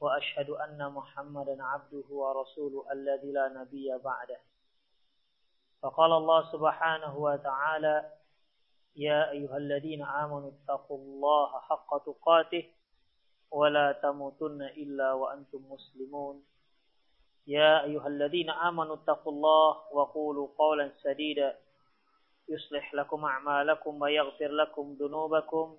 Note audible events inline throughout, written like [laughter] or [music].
وأشهد أن محمدا عبده ورسوله الذي لا نبي بعده. فقال الله سبحانه وتعالى يا أيها الذين آمنوا اتقوا الله حق تقاته ولا تموتن إلا وأنتم مسلمون. يا أيها الذين آمنوا اتقوا الله وقولوا قولا سديدا يصلح لكم أعمالكم ويغفر لكم ذنوبكم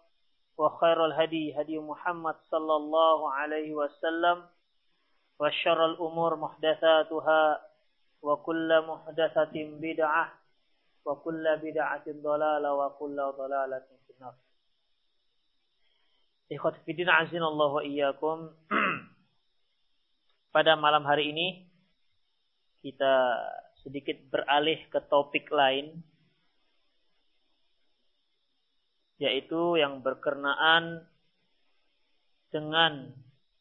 وخير الهدي هدي محمد صلى الله عليه وسلم وشر الأمور محدثاتها وكل محدثة بدعة وكل بدعة ضلالة وكل ضلالة في النار Ikhwat Fidin Azinallahu wa iyyakum Pada malam hari ini kita sedikit beralih ke topik lain yaitu yang berkenaan dengan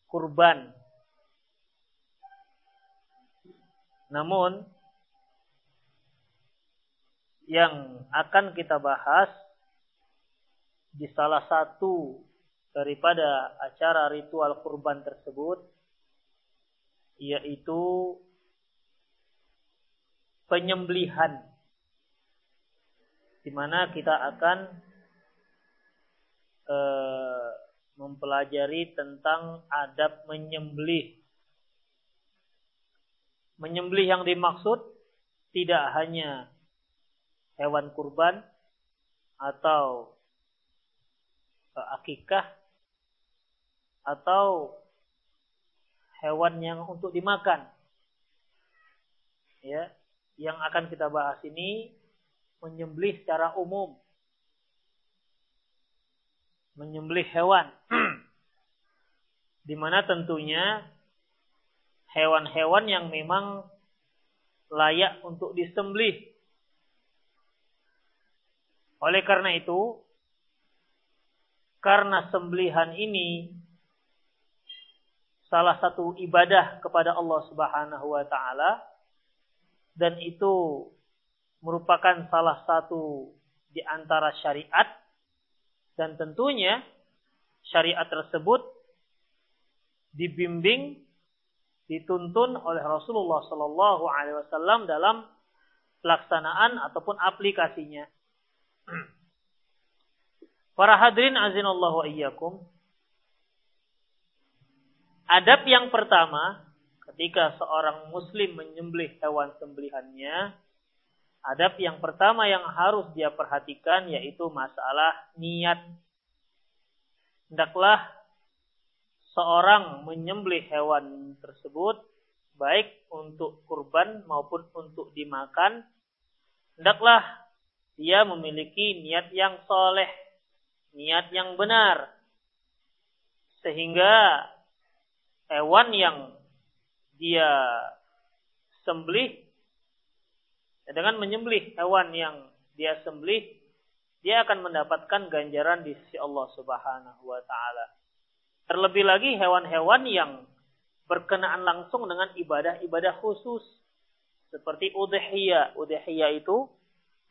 kurban. Namun yang akan kita bahas di salah satu daripada acara ritual kurban tersebut yaitu penyembelihan di mana kita akan e, mempelajari tentang adab menyembelih. Menyembelih yang dimaksud tidak hanya hewan kurban atau e, akikah atau hewan yang untuk dimakan. Ya, yang akan kita bahas ini menyembelih secara umum. Menyembelih hewan. [clears throat] Di mana tentunya hewan-hewan yang memang layak untuk disembelih. Oleh karena itu, karena sembelihan ini salah satu ibadah kepada Allah Subhanahu wa taala dan itu merupakan salah satu di antara syariat dan tentunya syariat tersebut dibimbing dituntun oleh Rasulullah Shallallahu Alaihi Wasallam dalam pelaksanaan ataupun aplikasinya. [clears throat] Para hadirin azinallahu iyyakum. Adab yang pertama ketika seorang muslim menyembelih hewan sembelihannya, adab yang pertama yang harus dia perhatikan yaitu masalah niat. Hendaklah seorang menyembelih hewan tersebut baik untuk kurban maupun untuk dimakan, hendaklah dia memiliki niat yang soleh, niat yang benar, sehingga hewan yang dia sembelih dengan menyembelih hewan yang dia sembelih dia akan mendapatkan ganjaran di sisi Allah Subhanahu wa taala. Terlebih lagi hewan-hewan yang berkenaan langsung dengan ibadah-ibadah khusus seperti udhiyah. Udhiyah itu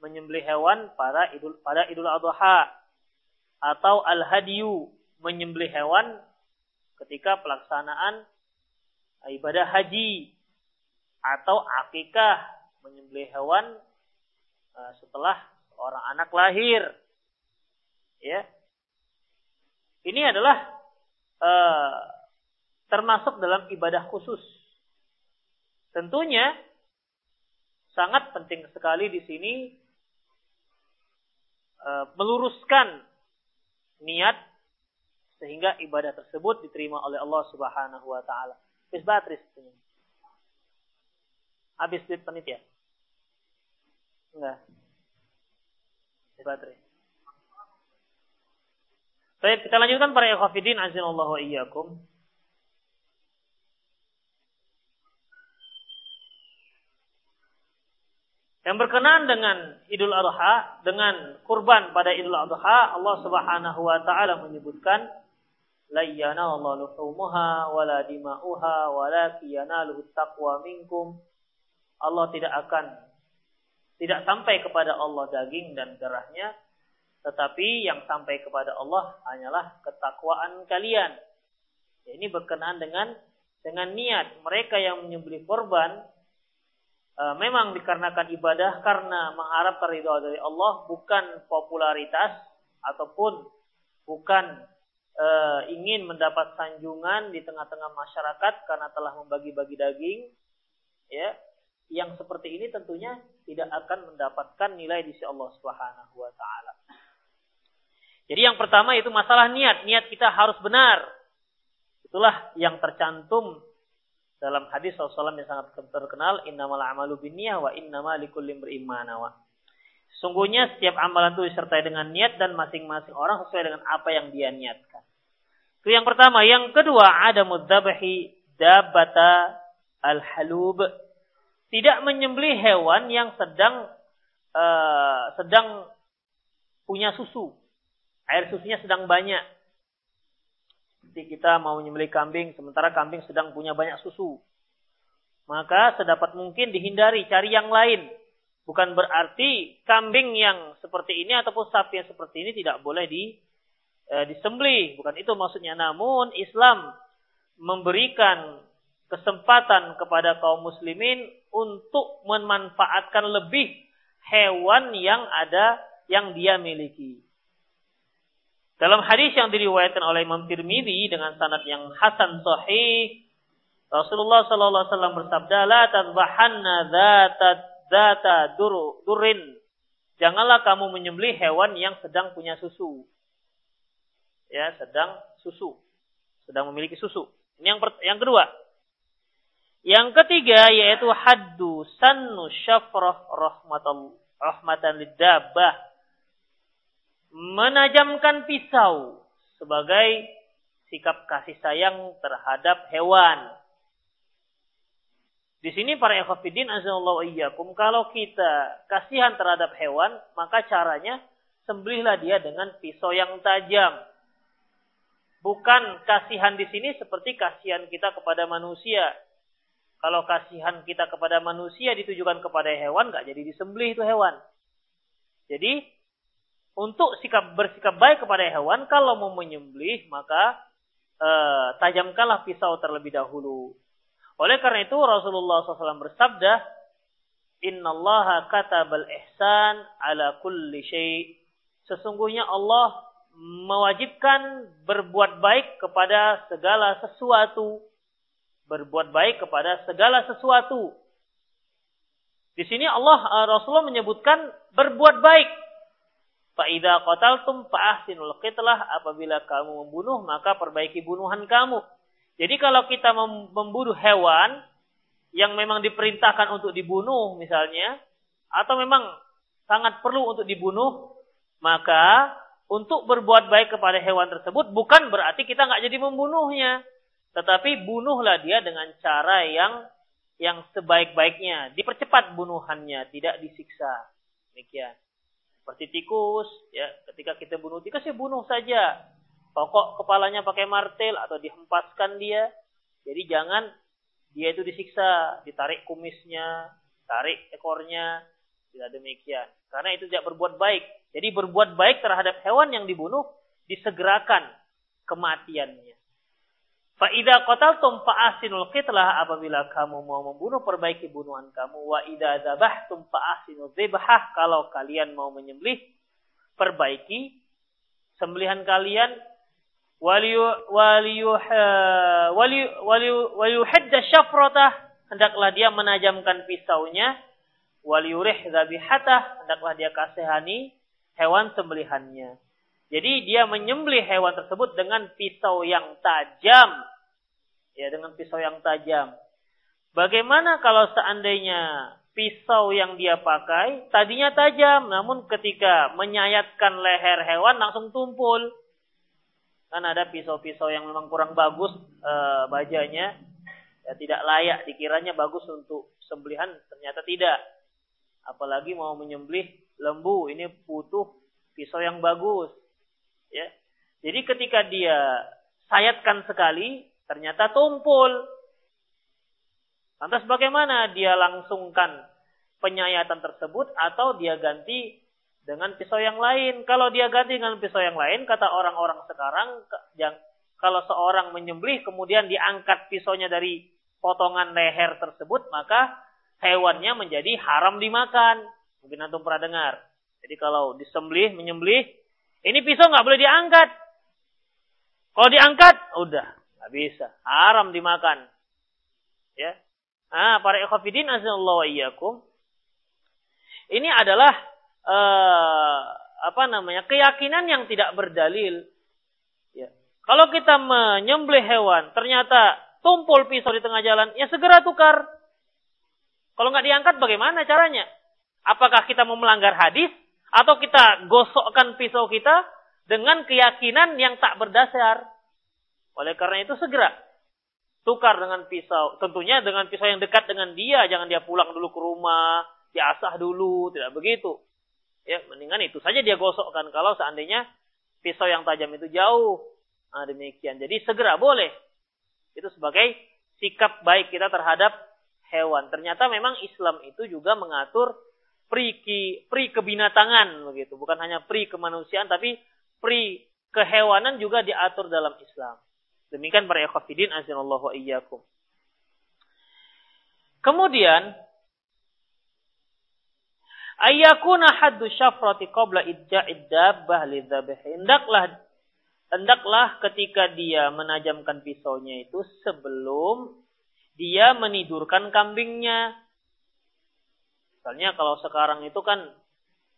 menyembelih hewan pada idul pada Idul Adha atau al-hadiyu menyembelih hewan ketika pelaksanaan ibadah haji atau akikah menyembelih hewan uh, setelah orang anak lahir. Ya. Ini adalah uh, termasuk dalam ibadah khusus. Tentunya sangat penting sekali di sini e, meluruskan niat sehingga ibadah tersebut diterima oleh Allah Subhanahu wa taala. Habis baterai Habis duit panitia. Enggak. Baterai. Baik, kita lanjutkan para ikhwafidin azinallahu wa iyyakum. Yang berkenaan dengan Idul Adha, dengan kurban pada Idul Adha, Allah Subhanahu wa taala menyebutkan la yanallahu luhumuha wala dima'uha walakin yanaluhu taqwa minkum. Allah tidak akan tidak sampai kepada Allah daging dan darahnya, tetapi yang sampai kepada Allah hanyalah ketakwaan kalian. Ya, ini berkenaan dengan dengan niat mereka yang menyembelih korban e, memang dikarenakan ibadah karena mengharapkan ridho dari Allah bukan popularitas ataupun bukan e, ingin mendapat sanjungan di tengah-tengah masyarakat karena telah membagi-bagi daging ya yang seperti ini tentunya tidak akan mendapatkan nilai di sisi Allah Subhanahu wa taala. Jadi yang pertama itu masalah niat. Niat kita harus benar. Itulah yang tercantum dalam hadis Rasulullah yang sangat terkenal, innamal amalu binniyah wa innamal likulli imrin Sungguhnya setiap amalan itu disertai dengan niat dan masing-masing orang sesuai dengan apa yang dia niatkan. Itu yang pertama. Yang kedua, ada mudzabahi dabata al-halub. Tidak menyembelih hewan yang sedang uh, sedang punya susu air susunya sedang banyak. Seperti kita mau menyembelih kambing, sementara kambing sedang punya banyak susu. Maka sedapat mungkin dihindari, cari yang lain. Bukan berarti kambing yang seperti ini ataupun sapi yang seperti ini tidak boleh di e, disembelih. Bukan itu maksudnya. Namun Islam memberikan kesempatan kepada kaum muslimin untuk memanfaatkan lebih hewan yang ada yang dia miliki. Dalam hadis yang diriwayatkan oleh Imam Tirmidzi dengan sanad yang hasan sahih, Rasulullah sallallahu alaihi wasallam bersabda, "La tadhbahanna dzata dzata dur, durin." Janganlah kamu menyembelih hewan yang sedang punya susu. Ya, sedang susu. Sedang memiliki susu. Ini yang yang kedua. Yang ketiga yaitu haddu sannu syafrah rahmatan rahmatan lidabah menajamkan pisau sebagai sikap kasih sayang terhadap hewan. Di sini para ikhwafidin azallahu iyyakum kalau kita kasihan terhadap hewan, maka caranya sembelihlah dia dengan pisau yang tajam. Bukan kasihan di sini seperti kasihan kita kepada manusia. Kalau kasihan kita kepada manusia ditujukan kepada hewan, nggak jadi disembelih itu hewan. Jadi untuk sikap bersikap baik kepada hewan, kalau mau menyembelih maka eh, tajamkanlah pisau terlebih dahulu. Oleh karena itu Rasulullah SAW bersabda, Inna Allah katabal ihsan ala kulli syai. Sesungguhnya Allah mewajibkan berbuat baik kepada segala sesuatu. Berbuat baik kepada segala sesuatu. Di sini Allah Rasulullah menyebutkan berbuat baik Fa'idha qataltum fa'ahsinul qitlah. Apabila kamu membunuh, maka perbaiki bunuhan kamu. Jadi kalau kita membunuh hewan yang memang diperintahkan untuk dibunuh misalnya, atau memang sangat perlu untuk dibunuh, maka untuk berbuat baik kepada hewan tersebut bukan berarti kita nggak jadi membunuhnya. Tetapi bunuhlah dia dengan cara yang yang sebaik-baiknya. Dipercepat bunuhannya, tidak disiksa. Demikian. Seperti tikus, ya, ketika kita bunuh tikus ya bunuh saja. Pokok kepalanya pakai martel atau dihempaskan dia. Jadi jangan dia itu disiksa, ditarik kumisnya, tarik ekornya, tidak demikian. Karena itu tidak berbuat baik. Jadi berbuat baik terhadap hewan yang dibunuh disegerakan kematiannya. Fa'idha qataltum fa'asinul qitlah apabila kamu mau membunuh perbaiki bunuhan kamu. Wa idza dzabhtum fa'asinul dzibhah kalau kalian mau menyembelih perbaiki sembelihan kalian. Waliyuhidda syafratah hendaklah dia menajamkan pisaunya. Waliyurih dzabihatah hendaklah dia kasihani hewan sembelihannya jadi dia menyembelih hewan tersebut dengan pisau yang tajam ya dengan pisau yang tajam bagaimana kalau seandainya pisau yang dia pakai tadinya tajam, namun ketika menyayatkan leher hewan langsung tumpul. Kan ada pisau-pisau yang memang kurang bagus e, bajanya, ya tidak layak, dikiranya bagus untuk sembelihan, ternyata tidak. Apalagi mau menyembelih lembu, ini butuh pisau yang bagus. Ya. Jadi ketika dia sayatkan sekali, ternyata tumpul. Lantas bagaimana dia langsungkan penyayatan tersebut atau dia ganti dengan pisau yang lain. Kalau dia ganti dengan pisau yang lain, kata orang-orang sekarang, yang kalau seorang menyembelih kemudian diangkat pisaunya dari potongan leher tersebut, maka hewannya menjadi haram dimakan. Mungkin antum pernah dengar. Jadi kalau disembelih, menyembelih, ini pisau nggak boleh diangkat. Kalau diangkat, udah nggak bisa, haram dimakan. Ya, Ah, para ikhwafidin azallahu iyyakum. Ini adalah uh, apa namanya keyakinan yang tidak berdalil. Ya. Kalau kita menyembelih hewan, ternyata tumpul pisau di tengah jalan, ya segera tukar. Kalau nggak diangkat, bagaimana caranya? Apakah kita mau melanggar hadis atau kita gosokkan pisau kita dengan keyakinan yang tak berdasar? Oleh karena itu segera tukar dengan pisau. Tentunya dengan pisau yang dekat dengan dia, jangan dia pulang dulu ke rumah, diasah dulu, tidak begitu. Ya, mendingan itu saja dia gosokkan kalau seandainya pisau yang tajam itu jauh. Nah, demikian. Jadi segera boleh. Itu sebagai sikap baik kita terhadap hewan. Ternyata memang Islam itu juga mengatur pri, ki, pri kebinatangan begitu. Bukan hanya pri kemanusiaan tapi pri kehewanan juga diatur dalam Islam. Demikian para ikhwafidin azinallahu wa iyyakum. Kemudian Ayakuna haddu syafrati qabla idja'id dabbah lidzabih. Hendaklah hendaklah ketika dia menajamkan pisaunya itu sebelum dia menidurkan kambingnya. Misalnya kalau sekarang itu kan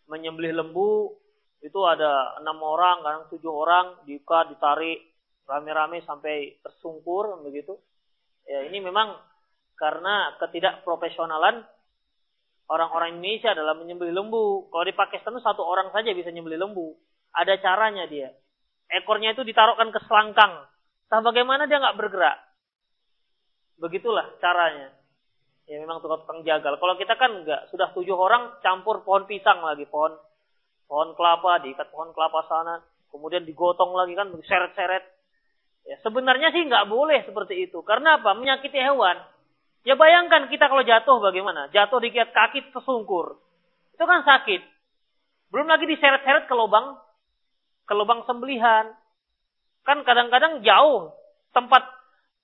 menyembelih lembu itu ada enam orang, kadang tujuh orang, diikat, ditarik rame-rame sampai tersungkur begitu. Ya ini memang karena ketidakprofesionalan orang-orang Indonesia dalam menyembelih lembu. Kalau di Pakistan itu satu orang saja bisa menyembelih lembu. Ada caranya dia. Ekornya itu ditaruhkan ke selangkang. Entah bagaimana dia nggak bergerak. Begitulah caranya. Ya memang tukang jagal. Kalau kita kan nggak. Sudah tujuh orang campur pohon pisang lagi. Pohon pohon kelapa, diikat pohon kelapa sana. Kemudian digotong lagi kan, seret-seret. Ya, sebenarnya sih nggak boleh seperti itu. Karena apa? Menyakiti hewan. Ya bayangkan kita kalau jatuh bagaimana? Jatuh di kaki tersungkur. Itu kan sakit. Belum lagi diseret-seret ke lubang ke lubang sembelihan. Kan kadang-kadang jauh tempat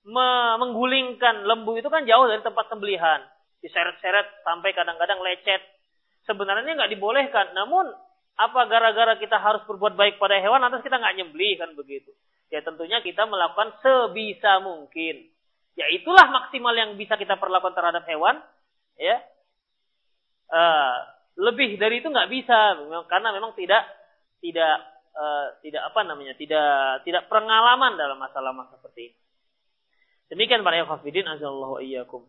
menggulingkan lembu itu kan jauh dari tempat sembelihan. Diseret-seret sampai kadang-kadang lecet. Sebenarnya nggak dibolehkan. Namun apa gara-gara kita harus berbuat baik pada hewan atas kita nggak nyembelih kan begitu. Ya tentunya kita melakukan sebisa mungkin. Ya itulah maksimal yang bisa kita perlakukan terhadap hewan. Ya, uh, lebih dari itu nggak bisa, karena memang tidak tidak uh, tidak apa namanya tidak tidak pengalaman dalam masalah-masalah seperti ini. Demikian para hafidin azallahu iyyakum.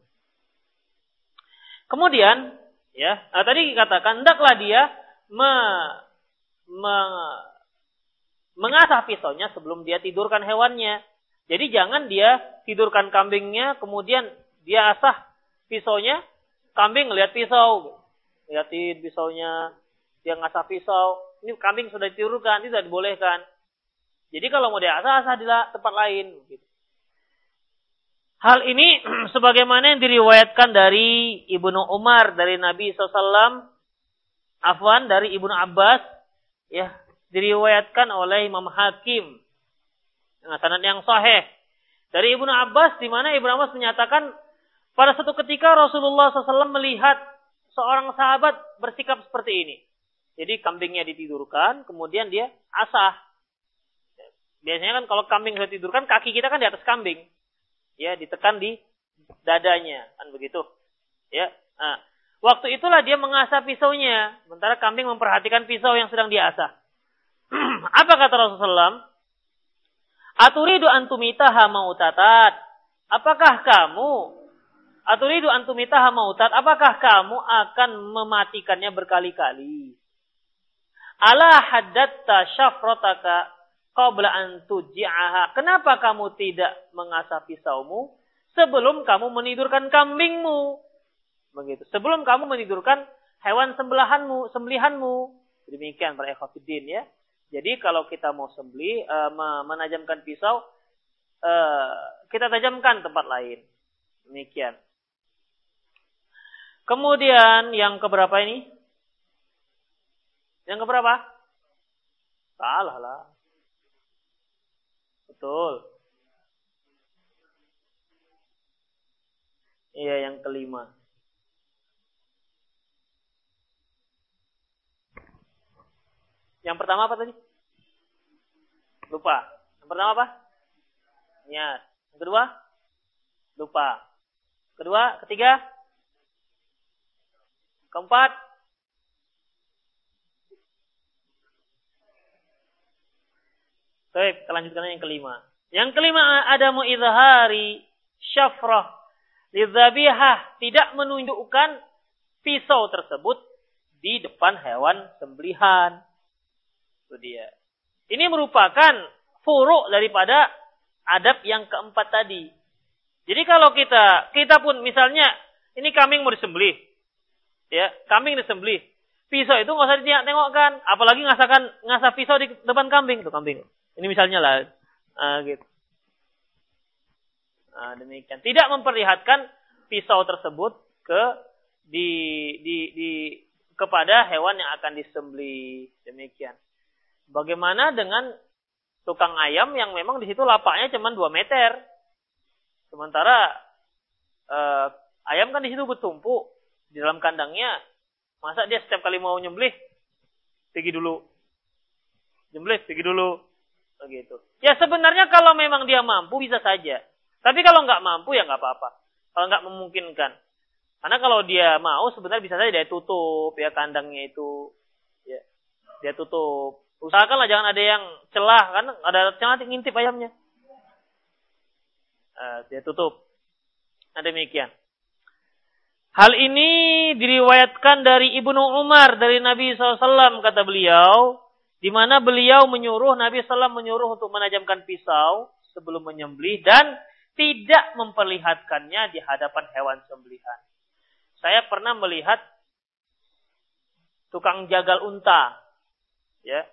Kemudian ya, nah, tadi katakan hendaklah dia me, me, mengasah pisaunya sebelum dia tidurkan hewannya. Jadi jangan dia tidurkan kambingnya, kemudian dia asah pisaunya, kambing lihat pisau, lihatin pisaunya, dia ngasah pisau, ini kambing sudah ditidurkan, tidak dibolehkan. Jadi kalau mau dia asah, asah di tempat lain. Gitu. Hal ini [clears throat] sebagaimana yang diriwayatkan dari Ibnu Umar, dari Nabi SAW, Afwan dari Ibnu Abbas, ya diriwayatkan oleh Imam Hakim dengan sanad yang sahih. Dari Ibnu Abbas di mana Ibnu Abbas menyatakan pada suatu ketika Rasulullah SAW melihat seorang sahabat bersikap seperti ini. Jadi kambingnya ditidurkan, kemudian dia asah. Biasanya kan kalau kambing sudah tidur kan kaki kita kan di atas kambing. Ya, ditekan di dadanya, kan begitu. Ya. Nah, waktu itulah dia mengasah pisaunya, sementara kambing memperhatikan pisau yang sedang diasah. [clears throat] Apa kata Rasulullah? Aturidu antumitaha mautatat. Apakah kamu Aturidu antumitaha mautat. Apakah kamu akan mematikannya berkali-kali? Ala haddatta syafrotaka qabla an tuji'aha. Kenapa kamu tidak mengasah pisaumu sebelum kamu menidurkan kambingmu? Begitu. Sebelum kamu menidurkan hewan sembelihanmu, sembelihanmu. Demikian para ikhwatiddin ya. Jadi kalau kita mau sembelih, uh, menajamkan pisau, uh, kita tajamkan tempat lain. Demikian. Kemudian yang keberapa ini? Yang keberapa? Salah lah. Betul. Iya, yang kelima. Yang pertama apa tadi? Lupa. Yang pertama apa? Niat. Yang kedua? Lupa. Kedua, ketiga? Keempat? Baik, kita lanjutkan yang kelima. Yang kelima ada mu'idhari syafrah lidzabihah tidak menunjukkan pisau tersebut di depan hewan sembelihan. Itu dia. Ini merupakan furuk daripada adab yang keempat tadi. Jadi kalau kita, kita pun misalnya, ini kambing mau disembelih. Ya, kambing disembelih. Pisau itu nggak usah ditengokkan. Apalagi ngasakan ngasah pisau di depan kambing. Tuh kambing. Ini misalnya lah. Nah, gitu. Nah, demikian. Tidak memperlihatkan pisau tersebut ke di di di kepada hewan yang akan disembelih. Demikian. Bagaimana dengan tukang ayam yang memang di situ lapaknya cuma 2 meter. Sementara eh, ayam kan di situ bertumpuk di dalam kandangnya. Masa dia setiap kali mau nyembelih pergi dulu. Nyembelih pergi dulu. Begitu. Ya sebenarnya kalau memang dia mampu bisa saja. Tapi kalau nggak mampu ya nggak apa-apa. Kalau nggak memungkinkan. Karena kalau dia mau sebenarnya bisa saja dia tutup ya kandangnya itu. Ya, dia tutup. Usahakanlah jangan ada yang celah kan ada celah ngintip ayamnya. Uh, dia tutup. Nah, demikian. Hal ini diriwayatkan dari Ibnu Umar dari Nabi SAW kata beliau, di mana beliau menyuruh Nabi SAW menyuruh untuk menajamkan pisau sebelum menyembelih dan tidak memperlihatkannya di hadapan hewan sembelihan. Saya pernah melihat tukang jagal unta, ya,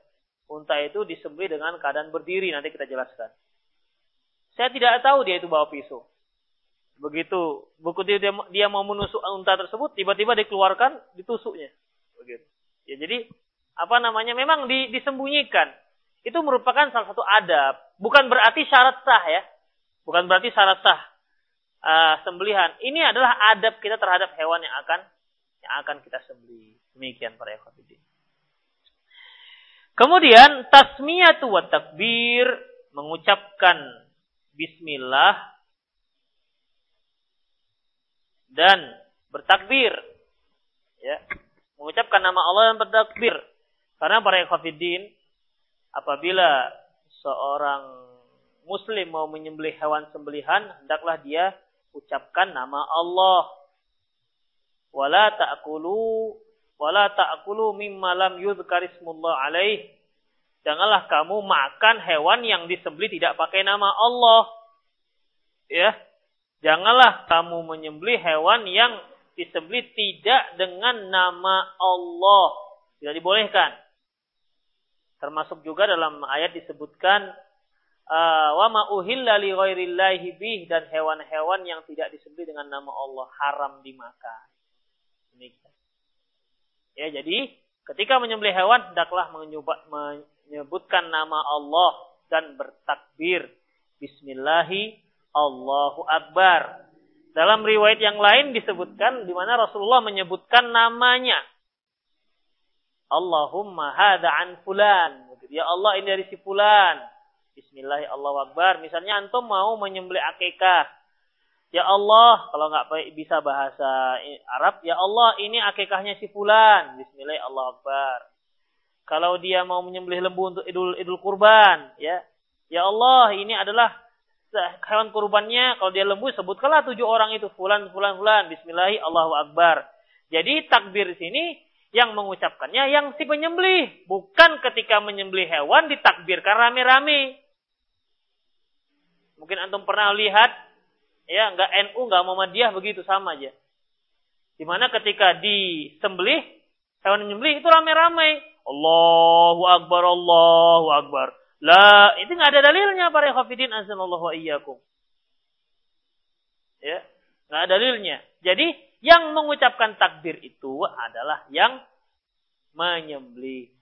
unta itu disembelih dengan keadaan berdiri, nanti kita jelaskan. Saya tidak tahu dia itu bawa pisau. Begitu buku dia, dia mau menusuk unta tersebut, tiba-tiba dikeluarkan, ditusuknya. Begitu. Ya, jadi apa namanya memang di, disembunyikan. Itu merupakan salah satu adab. Bukan berarti syarat sah ya. Bukan berarti syarat sah uh, sembelihan. Ini adalah adab kita terhadap hewan yang akan yang akan kita sembelih. Demikian para ikhwatiddin. Kemudian tasmiyatu wa takbir mengucapkan bismillah dan bertakbir ya mengucapkan nama Allah dan bertakbir karena para ikhwatiddin apabila seorang muslim mau menyembelih hewan sembelihan hendaklah dia ucapkan nama Allah wala ta'kulu Wala ta'kulu mimma lam yudhkarismullah alaih. Janganlah kamu makan hewan yang disembelih tidak pakai nama Allah. Ya. Janganlah kamu menyembelih hewan yang disembelih tidak dengan nama Allah. Tidak dibolehkan. Termasuk juga dalam ayat disebutkan ah, wa ma uhilla li ghairillahi bih dan hewan-hewan yang tidak disembelih dengan nama Allah haram dimakan. Demikian. Ya, jadi ketika menyembelih hewan hendaklah menyebutkan nama Allah dan bertakbir Bismillahi Allahu Akbar. Dalam riwayat yang lain disebutkan di mana Rasulullah menyebutkan namanya. Allahumma hadha an fulan. Ya Allah ini dari si fulan. Bismillah Allahu Akbar. Misalnya antum mau menyembelih akikah. Ya Allah, kalau nggak bisa bahasa Arab, ya Allah ini akikahnya si fulan. Bismillah Allahu Akbar. Kalau dia mau menyembelih lembu untuk idul idul kurban, ya. Ya Allah, ini adalah hewan kurbannya. Kalau dia lembu, sebutkanlah tujuh orang itu. Fulan, fulan, fulan. Bismillah, Allahu Akbar. Jadi takbir di sini yang mengucapkannya yang si penyembelih. Bukan ketika menyembelih hewan ditakbirkan rame-rame. Mungkin antum pernah lihat, ya nggak NU, nggak Muhammadiyah begitu sama aja. Di mana ketika disembelih, hewan menyembelih itu rame-rame. Allahu Akbar, Allahu Akbar. La, itu nggak ada dalilnya para khafidin azanallahu wa iyyakum. Ya, nggak ada dalilnya. Jadi yang mengucapkan takbir itu adalah yang menyembelih.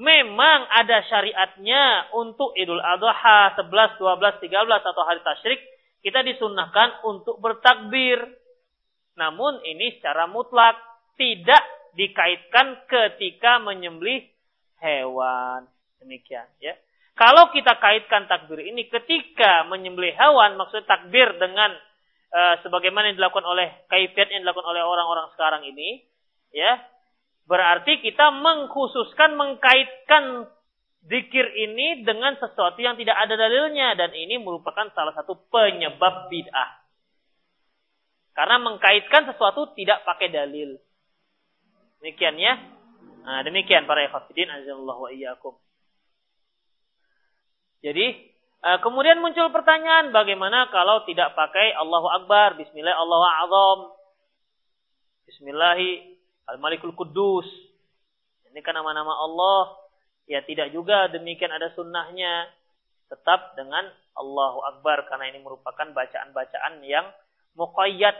Memang ada syariatnya untuk Idul Adha 11, 12, 13 atau hari tasyrik kita disunahkan untuk bertakbir. Namun ini secara mutlak tidak dikaitkan ketika menyembelih hewan. Demikian ya. Kalau kita kaitkan takbir ini ketika menyembelih hewan, maksud takbir dengan uh, sebagaimana yang dilakukan oleh kaifiat yang dilakukan oleh orang-orang sekarang ini, ya, berarti kita mengkhususkan mengkaitkan zikir ini dengan sesuatu yang tidak ada dalilnya dan ini merupakan salah satu penyebab bid'ah. Karena mengkaitkan sesuatu tidak pakai dalil. Demikian ya. Nah, demikian para ikhwatiddin azza wa. Jadi kemudian muncul pertanyaan bagaimana kalau tidak pakai Allahu Akbar, Bismillah Allahu Azam, Bismillahi Al-Malikul Kudus. Ini kan nama-nama Allah. Ya tidak juga demikian ada sunnahnya. Tetap dengan Allahu Akbar karena ini merupakan bacaan-bacaan yang muqayyad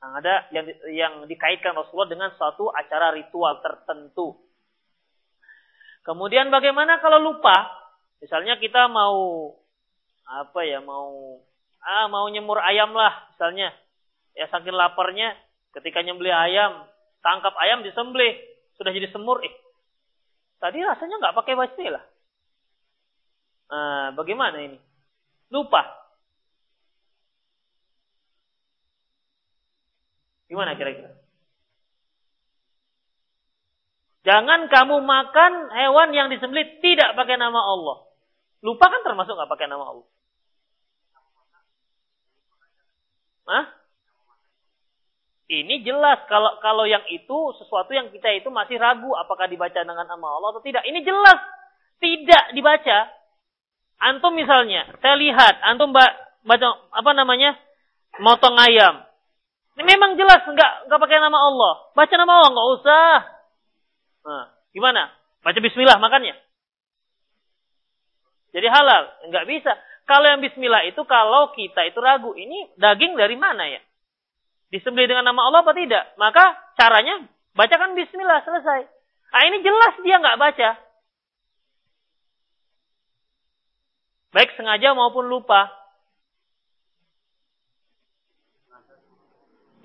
Nah, ada yang yang dikaitkan Rasulullah dengan suatu acara ritual tertentu. Kemudian bagaimana kalau lupa? Misalnya kita mau apa ya, mau ah mau nyemur ayam lah misalnya. Ya saking laparnya ketika nyembelih ayam, tangkap ayam disembelih, sudah jadi semur eh. Tadi rasanya nggak pakai basmala. Nah, bagaimana ini? Lupa. Gimana kira-kira? Jangan kamu makan hewan yang disembelih tidak pakai nama Allah. Lupa kan termasuk nggak pakai nama Allah. Hah? Ini jelas kalau kalau yang itu sesuatu yang kita itu masih ragu apakah dibaca dengan nama Allah atau tidak. Ini jelas tidak dibaca. Antum misalnya, saya lihat antum baca apa namanya? motong ayam. Ini memang jelas nggak nggak pakai nama Allah. Baca nama Allah nggak usah. Nah, gimana? Baca Bismillah makannya. Jadi halal, nggak bisa. Kalau yang Bismillah itu kalau kita itu ragu, ini daging dari mana ya? Disembelih dengan nama Allah apa tidak? Maka caranya bacakan Bismillah selesai. Nah ini jelas dia nggak baca. Baik sengaja maupun lupa.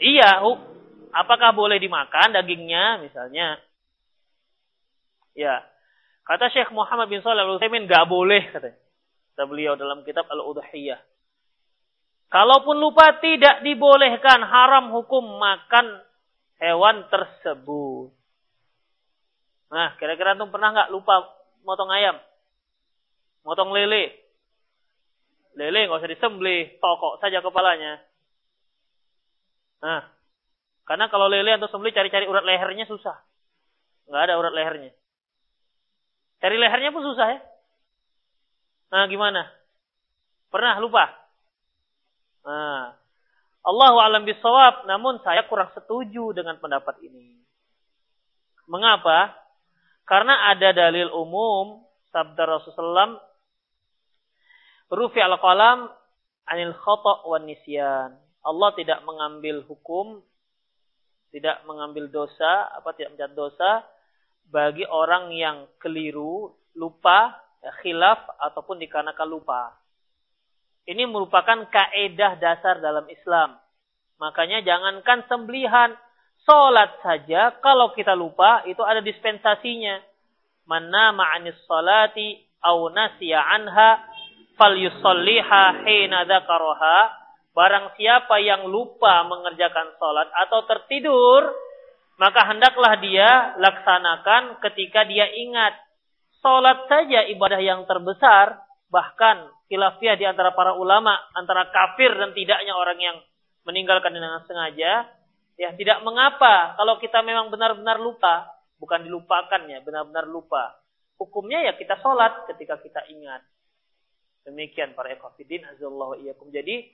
Iya, apakah boleh dimakan dagingnya misalnya? Ya. Kata Syekh Muhammad bin Shalih Al-Utsaimin enggak boleh katanya. Kata beliau dalam kitab Al-Udhiyah. Kalaupun lupa tidak dibolehkan haram hukum makan hewan tersebut. Nah, kira-kira antum pernah nggak lupa motong ayam? Motong lele? Lele nggak usah disembelih, tokok saja kepalanya. Nah, karena kalau lele atau sembelih cari-cari urat lehernya susah. Nggak ada urat lehernya. Cari lehernya pun susah ya. Nah, gimana? Pernah lupa? Nah, Allahu alam bisawab, namun saya kurang setuju dengan pendapat ini. Mengapa? Karena ada dalil umum sabda Rasulullah Rufi al-qalam anil khata' wa nisyan. Allah tidak mengambil hukum, tidak mengambil dosa, apa tidak mencatat dosa bagi orang yang keliru, lupa, khilaf ataupun dikarenakan lupa. Ini merupakan kaedah dasar dalam Islam. Makanya jangankan sembelihan, sholat saja kalau kita lupa itu ada dispensasinya. Mana ma'anis salati au nasiya anha falyusalliha hina dzakaraha barang siapa yang lupa mengerjakan salat atau tertidur maka hendaklah dia laksanakan ketika dia ingat salat saja ibadah yang terbesar bahkan khilafiyah di antara para ulama antara kafir dan tidaknya orang yang meninggalkan dengan sengaja ya tidak mengapa kalau kita memang benar-benar lupa bukan dilupakan ya benar-benar lupa hukumnya ya kita sholat ketika kita ingat Demikian para ikhwatiddin azallahu iyyakum. Jadi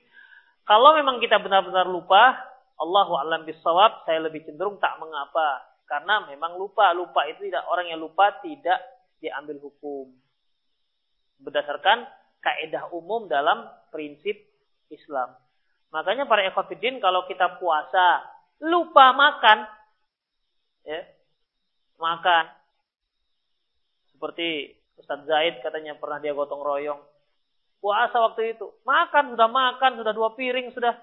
kalau memang kita benar-benar lupa, Allahu a'lam bisawab, saya lebih cenderung tak mengapa karena memang lupa. Lupa itu tidak orang yang lupa tidak diambil hukum. Berdasarkan kaidah umum dalam prinsip Islam. Makanya para ikhwatiddin kalau kita puasa lupa makan ya, makan seperti Ustadz Zaid katanya pernah dia gotong royong puasa waktu itu. Makan, sudah makan, sudah dua piring, sudah.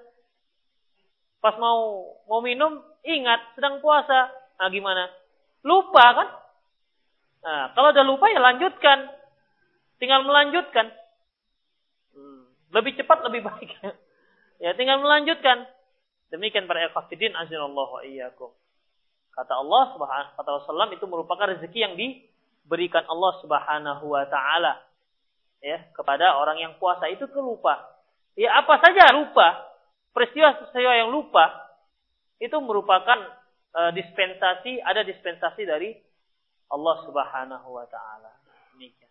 Pas mau mau minum, ingat, sedang puasa. Nah gimana? Lupa kan? Nah, kalau udah lupa ya lanjutkan. Tinggal melanjutkan. Hmm, lebih cepat, lebih baik. [laughs] ya tinggal melanjutkan. Demikian para ikhwatiddin azinallahu iyyakum. Kata Allah subhanahu kata Rasulullah itu merupakan rezeki yang diberikan Allah subhanahu wa ta'ala ya kepada orang yang puasa itu kelupa. Ya apa saja lupa, peristiwa-peristiwa yang lupa itu merupakan e, dispensasi, ada dispensasi dari Allah Subhanahu wa taala. Demikian.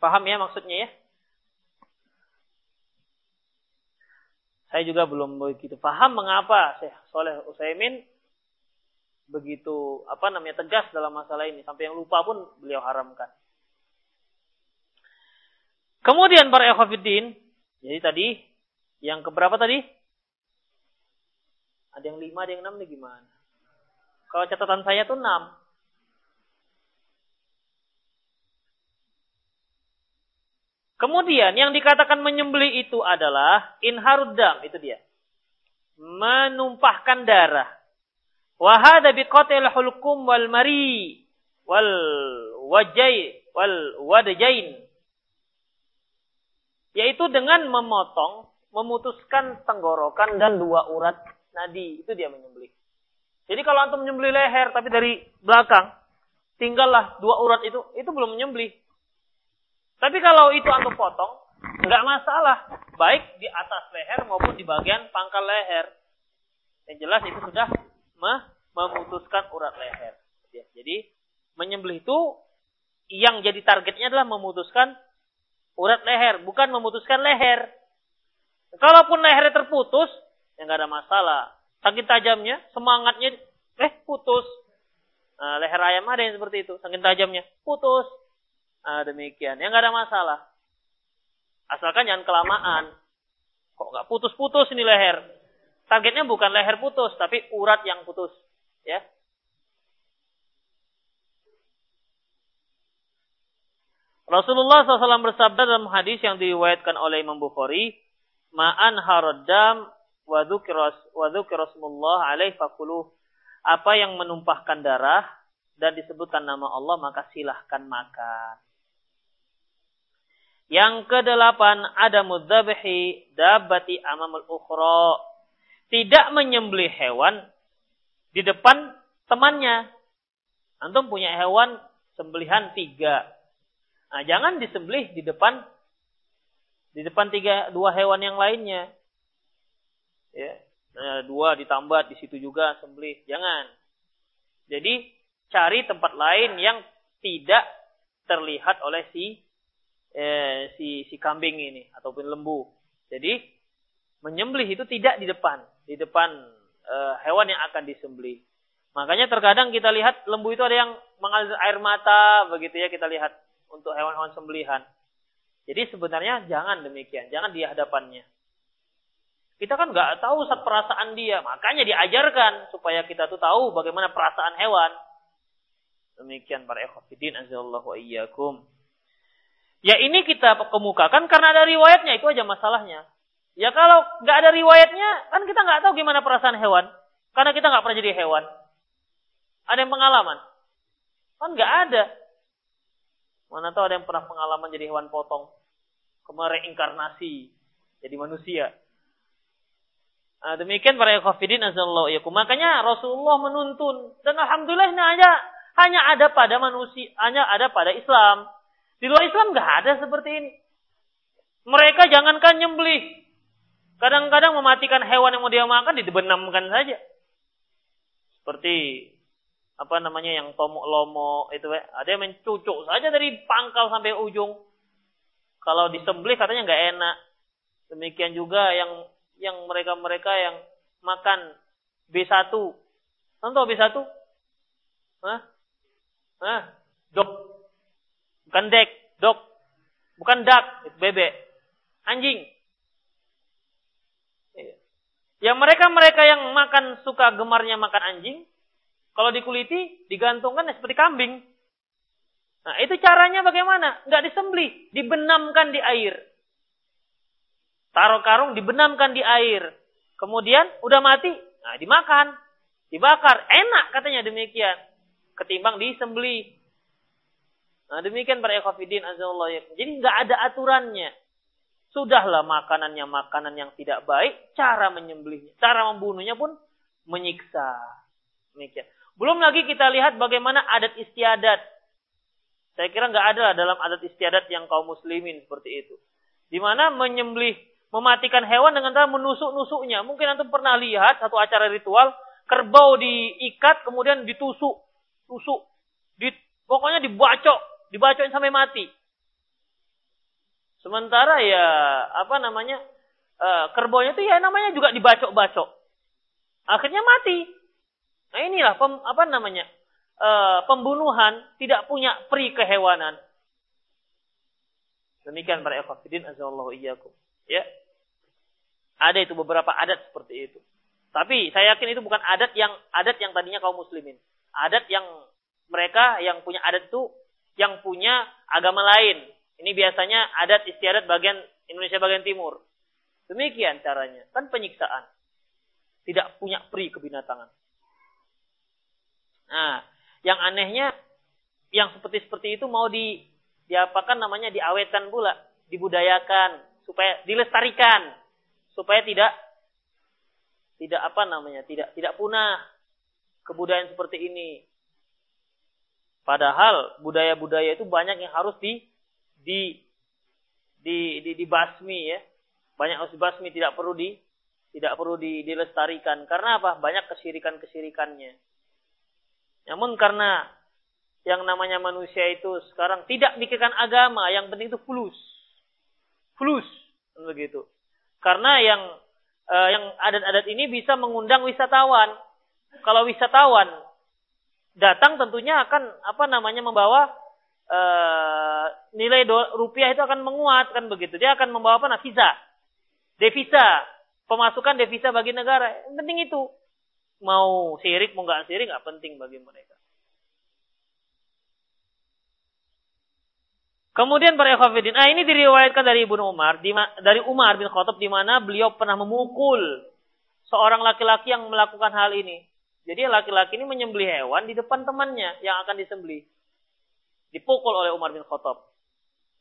Paham ya maksudnya ya? Saya juga belum begitu paham mengapa Syekh Soleh Utsaimin begitu apa namanya tegas dalam masalah ini sampai yang lupa pun beliau haramkan. Kemudian para ekhafiddin, jadi tadi yang keberapa tadi? Ada yang lima, ada yang enam nih gimana? Kalau catatan saya tuh enam. Kemudian yang dikatakan menyembeli itu adalah inharudam, itu dia. Menumpahkan darah. Wahada biqatil hulkum wal mari wal wajai wal wadajain yaitu dengan memotong, memutuskan tenggorokan dan dua urat nadi. Itu dia menyembelih. Jadi kalau antum menyembelih leher tapi dari belakang, tinggallah dua urat itu, itu belum menyembelih. Tapi kalau itu antum potong, nggak masalah. Baik di atas leher maupun di bagian pangkal leher. Yang jelas itu sudah memutuskan urat leher. Ya, jadi menyembelih itu yang jadi targetnya adalah memutuskan urat leher, bukan memutuskan leher. Kalaupun lehernya terputus, ya nggak ada masalah. Saking tajamnya, semangatnya, eh putus. Nah, leher ayam ada yang seperti itu, saking tajamnya, putus. Nah, demikian, ya nggak ada masalah. Asalkan jangan kelamaan. Kok nggak putus-putus ini leher? Targetnya bukan leher putus, tapi urat yang putus. Ya, Rasulullah SAW bersabda dalam hadis yang diriwayatkan oleh Imam Bukhari, "Ma'an haradam wa alaih fakuluh." Apa yang menumpahkan darah dan disebutkan nama Allah maka silahkan makan. Yang kedelapan ada mudzabhi dabati amamul ukhra. Tidak menyembelih hewan di depan temannya. Antum punya hewan sembelihan tiga Nah, jangan disembelih di depan di depan tiga dua hewan yang lainnya. Ya, nah, dua ditambah di situ juga sembelih. Jangan. Jadi cari tempat lain yang tidak terlihat oleh si eh, si si kambing ini ataupun lembu. Jadi menyembelih itu tidak di depan, di depan eh, hewan yang akan disembelih. Makanya terkadang kita lihat lembu itu ada yang mengalir air mata begitu ya kita lihat untuk hewan-hewan sembelihan. Jadi sebenarnya jangan demikian, jangan di hadapannya. Kita kan nggak tahu saat perasaan dia, makanya diajarkan supaya kita tuh tahu bagaimana perasaan hewan. Demikian para ikhwatiddin azallahu. Ya ini kita kemukakan karena ada riwayatnya itu aja masalahnya. Ya kalau nggak ada riwayatnya kan kita nggak tahu gimana perasaan hewan karena kita nggak pernah jadi hewan. Ada yang pengalaman? Kan nggak ada. Mana tahu ada yang pernah pengalaman jadi hewan potong. Kemarin reinkarnasi jadi manusia. Nah, demikian para ikhwafidin azallahu yakum. Makanya Rasulullah menuntun dan alhamdulillah ini hanya hanya ada pada manusia, hanya ada pada Islam. Di luar Islam nggak ada seperti ini. Mereka jangankan nyembelih. Kadang-kadang mematikan hewan yang mau dia makan dibenamkan saja. Seperti apa namanya yang tomok lomo itu ya. Ada yang mencucuk saja dari pangkal sampai ujung. Kalau disembelih katanya nggak enak. Demikian juga yang yang mereka-mereka yang makan B1. Contoh B1? Hah? Hah? Dok. Bukan dek, dok. Bukan dak, bebek. Anjing. Iya. Yang mereka-mereka yang makan suka gemarnya makan anjing, kalau dikuliti digantungkan seperti kambing. Nah, itu caranya bagaimana? Enggak disembelih, dibenamkan di air. Taruh karung, dibenamkan di air. Kemudian udah mati, nah dimakan, dibakar. Enak katanya demikian. Ketimbang disembeli. Nah demikian para ekofidin azallah. Jadi nggak ada aturannya. Sudahlah makanannya makanan yang tidak baik, cara menyembelihnya, cara membunuhnya pun menyiksa. Demikian. Belum lagi kita lihat bagaimana adat istiadat. Saya kira nggak ada dalam adat istiadat yang kaum muslimin seperti itu. Di mana menyembelih mematikan hewan dengan cara menusuk-nusuknya. Mungkin antum pernah lihat satu acara ritual, kerbau diikat kemudian ditusuk, tusuk, di, pokoknya dibacok, dibacokin sampai mati. Sementara ya apa namanya uh, kerbaunya itu ya namanya juga dibacok-bacok. Akhirnya mati. Nah inilah pem, apa namanya uh, pembunuhan tidak punya pri kehewanan. Demikian para ikhwatiddin azallahu iyyakum. Ya. Ada itu beberapa adat seperti itu. Tapi saya yakin itu bukan adat yang adat yang tadinya kaum muslimin. Adat yang mereka yang punya adat itu yang punya agama lain. Ini biasanya adat istiadat bagian Indonesia bagian timur. Demikian caranya. Kan penyiksaan. Tidak punya pri kebinatangan. Nah, yang anehnya yang seperti seperti itu mau di diapakan namanya diawetkan pula, dibudayakan supaya dilestarikan supaya tidak tidak apa namanya tidak tidak punah kebudayaan seperti ini. Padahal budaya-budaya itu banyak yang harus di di di, di dibasmi ya. Banyak harus dibasmi tidak perlu di tidak perlu di, dilestarikan. Karena apa? Banyak kesirikan kesirikannya namun karena yang namanya manusia itu sekarang tidak mikirkan agama yang penting itu fulus. Fulus. Begitu. Karena yang uh, yang adat-adat ini bisa mengundang wisatawan. Kalau wisatawan datang tentunya akan apa namanya membawa uh, nilai rupiah itu akan menguat kan begitu. Dia akan membawa apa? Visa. Devisa, pemasukan devisa bagi negara. Yang penting itu. Mau sirik mau nggak sirik nggak penting bagi mereka. Kemudian para ikhwafidin, ah ini diriwayatkan dari Ibnu Umar, di, dari Umar bin Khattab di mana beliau pernah memukul seorang laki-laki yang melakukan hal ini. Jadi laki-laki ini menyembelih hewan di depan temannya yang akan disembelih. Dipukul oleh Umar bin Khattab.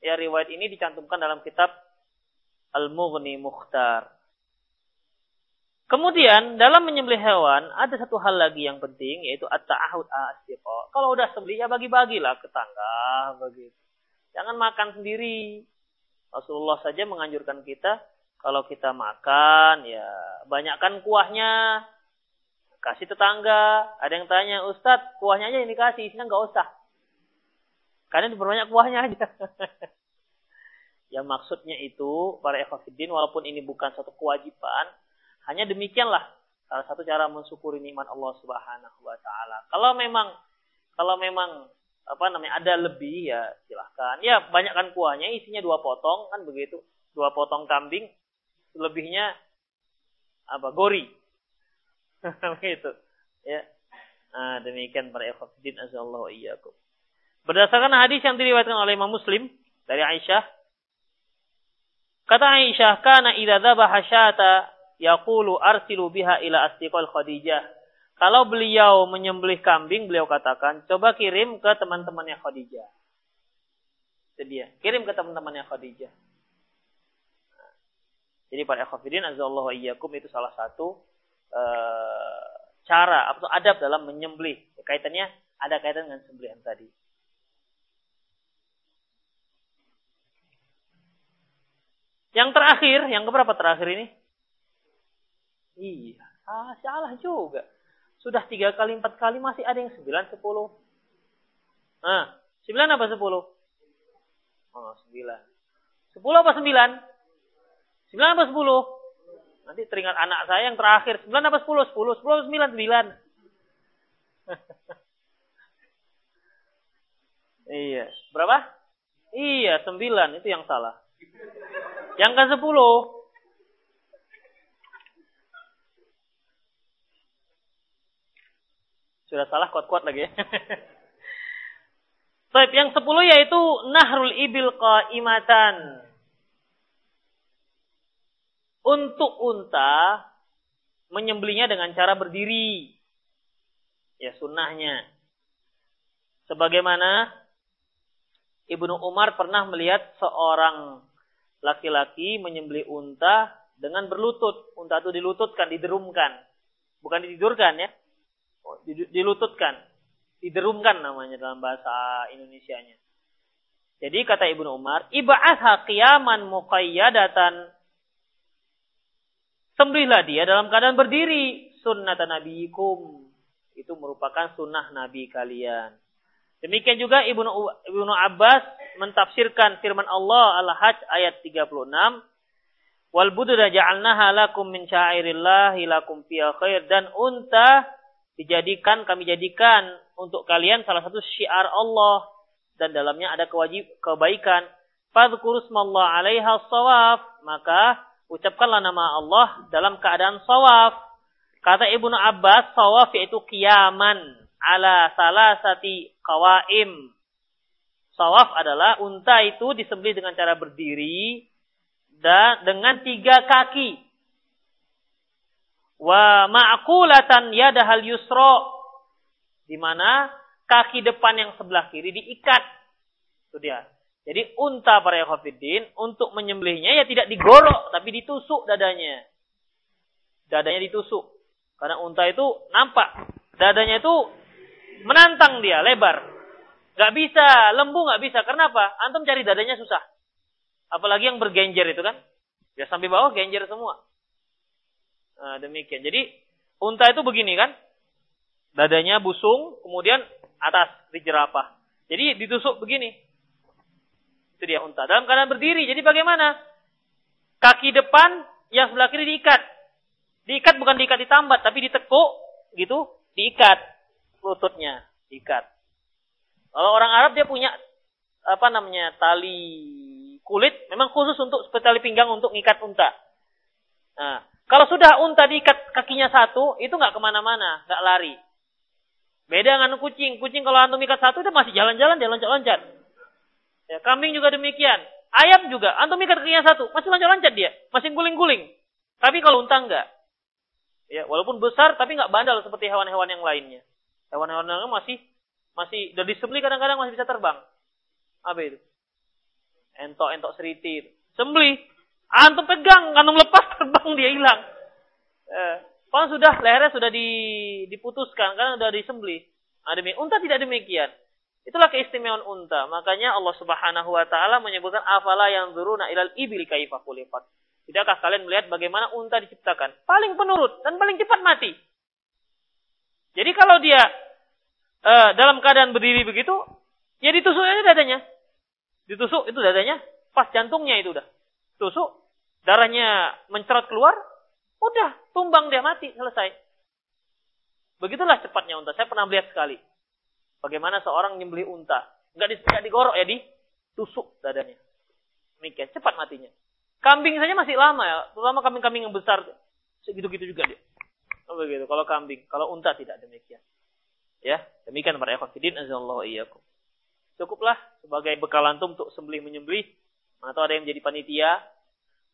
Ya riwayat ini dicantumkan dalam kitab Al-Mughni Mukhtar. Kemudian dalam menyembelih hewan ada satu hal lagi yang penting yaitu at-ta'ahud asiqo. Kalau udah sembelih ya bagi-bagilah ke tangga begitu. Jangan makan sendiri. Rasulullah saja menganjurkan kita kalau kita makan ya banyakkan kuahnya. Kasih tetangga. Ada yang tanya, Ustadz kuahnya aja ini kasih, isinya nggak usah. Karena diperbanyak kuahnya aja. [laughs] yang maksudnya itu para ekofidin walaupun ini bukan satu kewajiban, hanya demikianlah salah satu cara mensyukuri nikmat Allah Subhanahu wa taala. Kalau memang kalau memang apa namanya ada lebih ya silahkan. Ya banyakkan kuahnya isinya dua potong kan begitu. Dua potong kambing lebihnya apa gori. [laughs] Begitu. Ya. Nah, demikian para ikhwatiddin azallahu iyyakum. Berdasarkan hadis yang diriwayatkan oleh Imam Muslim dari Aisyah kata Aisyah kana idza dzabaha syata yaqulu arsilu biha ila astiqal khadijah kalau beliau menyembelih kambing, beliau katakan, coba kirim ke teman-temannya Khadijah. Itu dia. Kirim ke teman-temannya Khadijah. Jadi para ikhwafidin azallahu iyyakum itu salah satu uh, cara atau adab dalam menyembelih. Kaitannya ada kaitan dengan sembelihan tadi. Yang terakhir, yang keberapa terakhir ini? Iya, ah, salah juga. Sudah tiga kali, empat kali masih ada yang sembilan, sepuluh. Nah, sembilan apa sepuluh? Oh, sembilan. Sepuluh apa sembilan? Sembilan apa sepuluh? Nanti teringat anak saya yang terakhir. Sembilan apa sepuluh? Sepuluh. Sepuluh sembilan. Sembilan. [laughs] iya. Berapa? Iya, sembilan. Itu yang salah. Yang ke sepuluh. Sudah salah kuat-kuat lagi ya. [laughs] Yang sepuluh yaitu nahrul ibil qaimatan untuk unta menyembelinya dengan cara berdiri. Ya sunnahnya. Sebagaimana Ibnu Umar pernah melihat seorang laki-laki menyembeli unta dengan berlutut. Unta itu dilututkan, diderumkan. Bukan ditidurkan ya. Dilututkan. Diderumkan namanya dalam bahasa Indonesianya. Jadi kata Ibnu Umar, iba'atha qiyaman muqayyadatan Sembelihlah dia dalam keadaan berdiri. Sunnah nabiyikum. Itu merupakan sunnah nabi kalian. Demikian juga Ibnu Ibnu Abbas mentafsirkan firman Allah Al-Hajj ayat 36. Wal budda ja'alnaha lakum min sya'irillahi lakum fiha khair dan unta dijadikan kami jadikan untuk kalian salah satu syiar Allah dan dalamnya ada kewajib kebaikan. Fadhkurusmallah 'alaiha shawaf, maka ucapkanlah nama Allah dalam keadaan sawaf. Kata Ibnu Abbas, sawaf yaitu kiaman ala salah sati kawaim. Sawaf adalah unta itu disembelih dengan cara berdiri dan dengan tiga kaki. Wa ma'kulatan yadahal yusro. Di mana kaki depan yang sebelah kiri diikat. Itu dia. Jadi unta para yakhafidin untuk menyembelihnya ya tidak digorok tapi ditusuk dadanya. Dadanya ditusuk. Karena unta itu nampak. Dadanya itu menantang dia lebar. Gak bisa, lembu gak bisa. Kenapa? Antum cari dadanya susah. Apalagi yang bergenjer itu kan. Ya sampai bawah genjer semua. Nah, demikian. Jadi unta itu begini kan. Dadanya busung, kemudian atas di jerapah. Jadi ditusuk begini. Itu dia unta. Dalam keadaan berdiri. Jadi bagaimana? Kaki depan yang sebelah kiri diikat. Diikat bukan diikat di tambat, tapi ditekuk gitu, diikat lututnya, diikat. Kalau orang Arab dia punya apa namanya tali kulit, memang khusus untuk seperti tali pinggang untuk ngikat unta. Nah, kalau sudah unta diikat kakinya satu, itu nggak ke mana-mana, nggak lari. Beda dengan kucing. Kucing kalau antum ikat satu itu masih jalan-jalan, dia loncat-loncat. Ya, kambing juga demikian. Ayam juga. Antum ikat kakinya satu. Masih loncat-loncat dia. Masih guling-guling. Tapi kalau unta enggak. Ya, walaupun besar tapi enggak bandal seperti hewan-hewan yang lainnya. Hewan-hewan yang lain masih masih dari disembeli kadang-kadang masih bisa terbang. Apa itu? Entok-entok seritir. Sembeli. Antum pegang, antum lepas [laughs] terbang dia hilang. Eh, kalau sudah lehernya sudah diputuskan karena sudah disembeli. Nah, unta tidak demikian. Itulah keistimewaan unta. Makanya Allah Subhanahu wa taala menyebutkan afala yang zuruna ilal ibil kaifa khuliqat. Tidakkah kalian melihat bagaimana unta diciptakan? Paling penurut dan paling cepat mati. Jadi kalau dia uh, dalam keadaan berdiri begitu, ya ditusuk aja dadanya. Ditusuk itu dadanya, pas jantungnya itu udah. Tusuk, darahnya mencerot keluar, udah tumbang dia mati, selesai. Begitulah cepatnya unta. Saya pernah melihat sekali. Bagaimana seorang nyembeli unta. Enggak, di, enggak digorok ya, ditusuk dadanya. Demikian, cepat matinya. Kambing saja masih lama ya, terutama kambing-kambing yang besar. Segitu-gitu juga dia. Oh, begitu. Kalau kambing, kalau unta tidak demikian. Ya, demikian para azallahu iyyakum. Cukuplah sebagai bekal antum untuk sembelih menyembelih atau ada yang menjadi panitia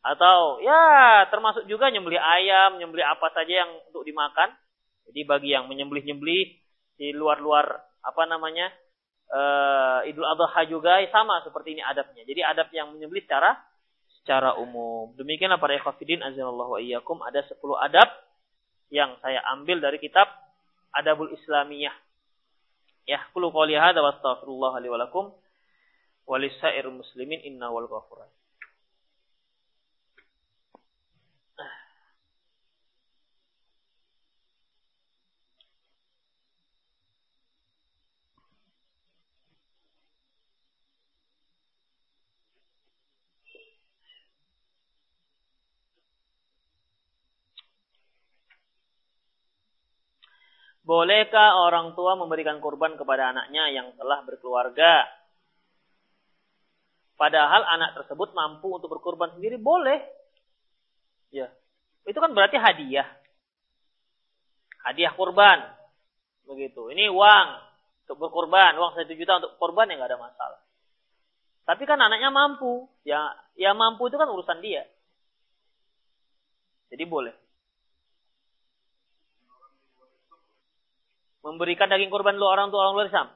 atau ya termasuk juga nyembelih ayam, nyembelih apa saja yang untuk dimakan. Jadi bagi yang menyembelih-nyembelih di luar-luar apa namanya uh, Idul Adha juga sama seperti ini adabnya. Jadi adab yang menyembelih secara secara umum. Demikianlah para ikhwafidin azanallahu wa iyyakum ada 10 adab yang saya ambil dari kitab Adabul Islamiyah. Ya, qulu qouli hadza wa astaghfirullah li wa lakum wa muslimin inna wal ghafurah. Bolehkah orang tua memberikan kurban kepada anaknya yang telah berkeluarga? Padahal anak tersebut mampu untuk berkurban sendiri, boleh. Ya. Itu kan berarti hadiah. Hadiah kurban. Begitu. Ini uang untuk berkurban, uang satu juta untuk kurban ya nggak ada masalah. Tapi kan anaknya mampu, ya ya mampu itu kan urusan dia. Jadi boleh. memberikan daging kurban lu orang tua orang luar Islam?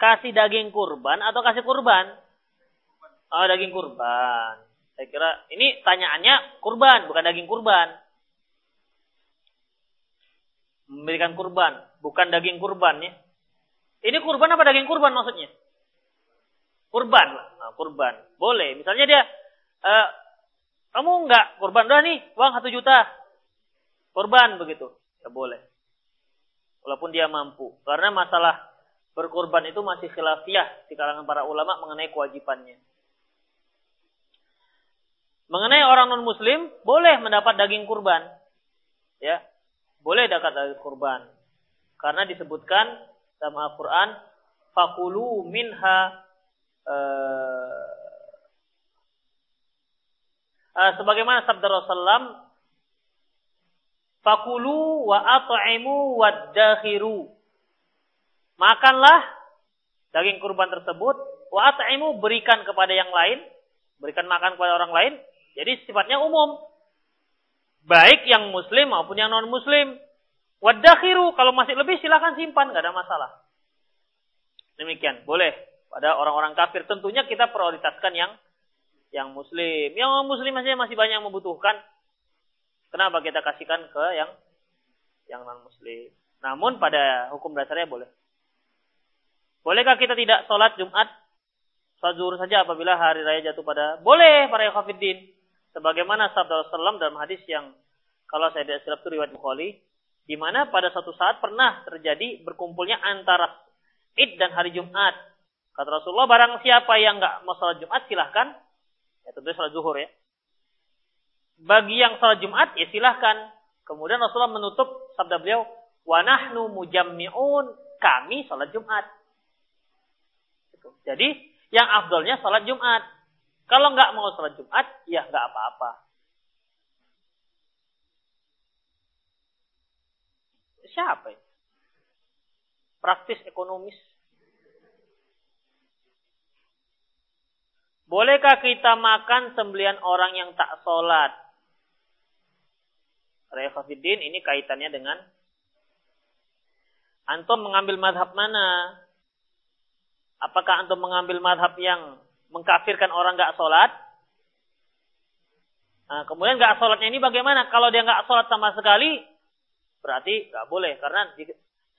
Kasih daging kurban atau kasih kurban? Oh, daging kurban. Saya kira ini tanyaannya kurban, bukan daging kurban. Memberikan kurban, bukan daging kurban ya. Ini kurban apa daging kurban maksudnya? Kurban, nah, kurban. Boleh. Misalnya dia, e, kamu enggak kurban, udah nih, uang satu juta. Kurban begitu. Ya boleh. Walaupun dia mampu. Karena masalah berkurban itu masih khilafiyah di kalangan para ulama mengenai kewajibannya. Mengenai orang non muslim, boleh mendapat daging kurban. Ya, boleh dapat daging kurban. Karena disebutkan dalam Al-Quran, fakulu minha uh, uh, sebagaimana sabda Rasulullah fakulu wa at'imu wadakhiru makanlah daging kurban tersebut wa at'imu berikan kepada yang lain berikan makan kepada orang lain jadi sifatnya umum baik yang muslim maupun yang non muslim wadakhiru kalau masih lebih silahkan simpan nggak ada masalah demikian boleh pada orang-orang kafir. Tentunya kita prioritaskan yang yang muslim. Yang muslim saja masih banyak yang membutuhkan. Kenapa kita kasihkan ke yang yang non muslim? Namun pada hukum dasarnya boleh. Bolehkah kita tidak sholat Jumat? Sholat zuhur saja apabila hari raya jatuh pada boleh para yakhafiddin. Sebagaimana sabda Rasulullah dalam hadis yang kalau saya tidak silap itu riwayat Bukhari, di mana pada satu saat pernah terjadi berkumpulnya antara Id dan hari Jumat Kata Rasulullah, barang siapa yang nggak mau sholat Jumat, silahkan. Ya tentu sholat zuhur ya. Bagi yang sholat Jumat, ya silahkan. Kemudian Rasulullah menutup sabda beliau, wanahnu mujammi'un, kami sholat Jumat. Jadi, yang afdolnya sholat Jumat. Kalau nggak mau sholat Jumat, ya nggak apa-apa. Siapa ini? Praktis ekonomis. Bolehkah kita makan sembelian orang yang tak sholat? Rehafiddin ini kaitannya dengan Antum mengambil madhab mana? Apakah antum mengambil madhab yang mengkafirkan orang gak sholat? Nah, kemudian gak sholatnya ini bagaimana? Kalau dia gak sholat sama sekali, berarti gak boleh. Karena